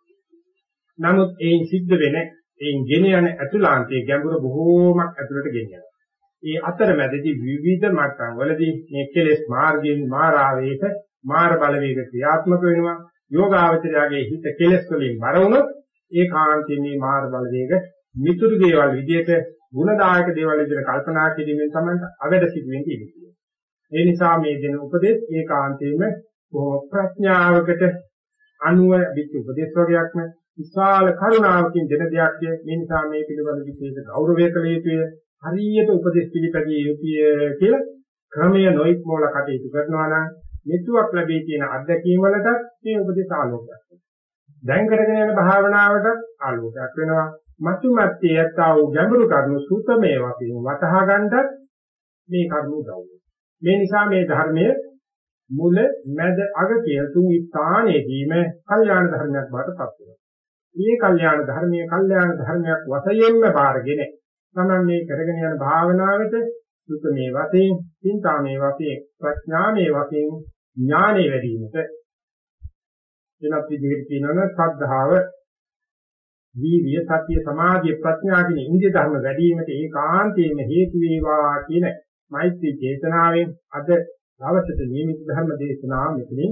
නමුත් ඒන් සිද්ධ වෙන ඒන් ගෙන යන අතුලාන්තයේ ගැඹුර බොහෝමක් ඇතුළට ගෙනියනවා. ඒ අතරමැදදී විවිධ මට්ටම් වලදී මේ කෙලෙස් මාර්ගයෙන් මාරාවේක මාර බලවේග ක්‍රියාත්මක වෙනවා. යෝගාවචරයාගේ හිත කෙලෙස් වලින් බර වුණොත් ඒ කාන්තේ මේ මාර බලවේග මිතුරු දේවල් විදිහට ಗುಣදායක දේවල් විදිහට කල්පනා කිරීමෙන් තමයි අවැඩ සිදුවෙන්නේ ඉන්නේ. ඒ නිසා මේ දෙන උපදේශ ඒකාන්තයෙන්ම බොහෝ ප්‍රඥාවකට අනුව විච උපදේශ වර්ගයක්ම විශාල කරුණාවකින් දෙන දෙයක් මේ නිසා මේ පිළිබඳ විශේෂ ගෞරවය කළ යුතුය හරියට උපදේශ පිළිපැදිය යුතුය කියලා ක්‍රමය නොයික් මොල කටයුතු කරනවා නම් මෙතුවක් ලැබී තියෙන අත්දැකීම් වලට මේ උපදේශ ආලෝකයක් දැන් කරගෙන යන භාවනාවට ආලෝකයක් වෙනවා. මතු මැත්තේ යත්තා වූ ගැඹුරු කරුණු සූතමේ වශයෙන් වතහා ගන්නත් මේ කරුණු උදව් මේ නිසා මේ ධර්මයේ මුල මැද අග කියන තුන් ස්ථානයේදීම කල්යාණ ධර්මයක් බවට පත් වෙනවා. මේ කල්යාණ ධර්මයේ කල්යාණ ධර්මයක් වශයෙන්ම බාරගෙන තමයි මේ කරගෙන යන භාවනාවට සුතමේ වශයෙන්, චින්තාමේ වශයෙන්, ප්‍රඥාමේ වශයෙන් ඥානෙ වැඩි වීමට වෙනත් විදිහට කියනවනම් සද්ධාව, වීර්ය, සතිය, සමාධිය, ප්‍රඥා කියන ඉන්දිය ධර්ම වැඩි වීමට ඒකාන්තයෙන්ම හේතු වේවා කියන මෛත්‍රී චේතනාවෙන් අද දවසට නියමිත ධර්ම දේශනාව මෙතනින්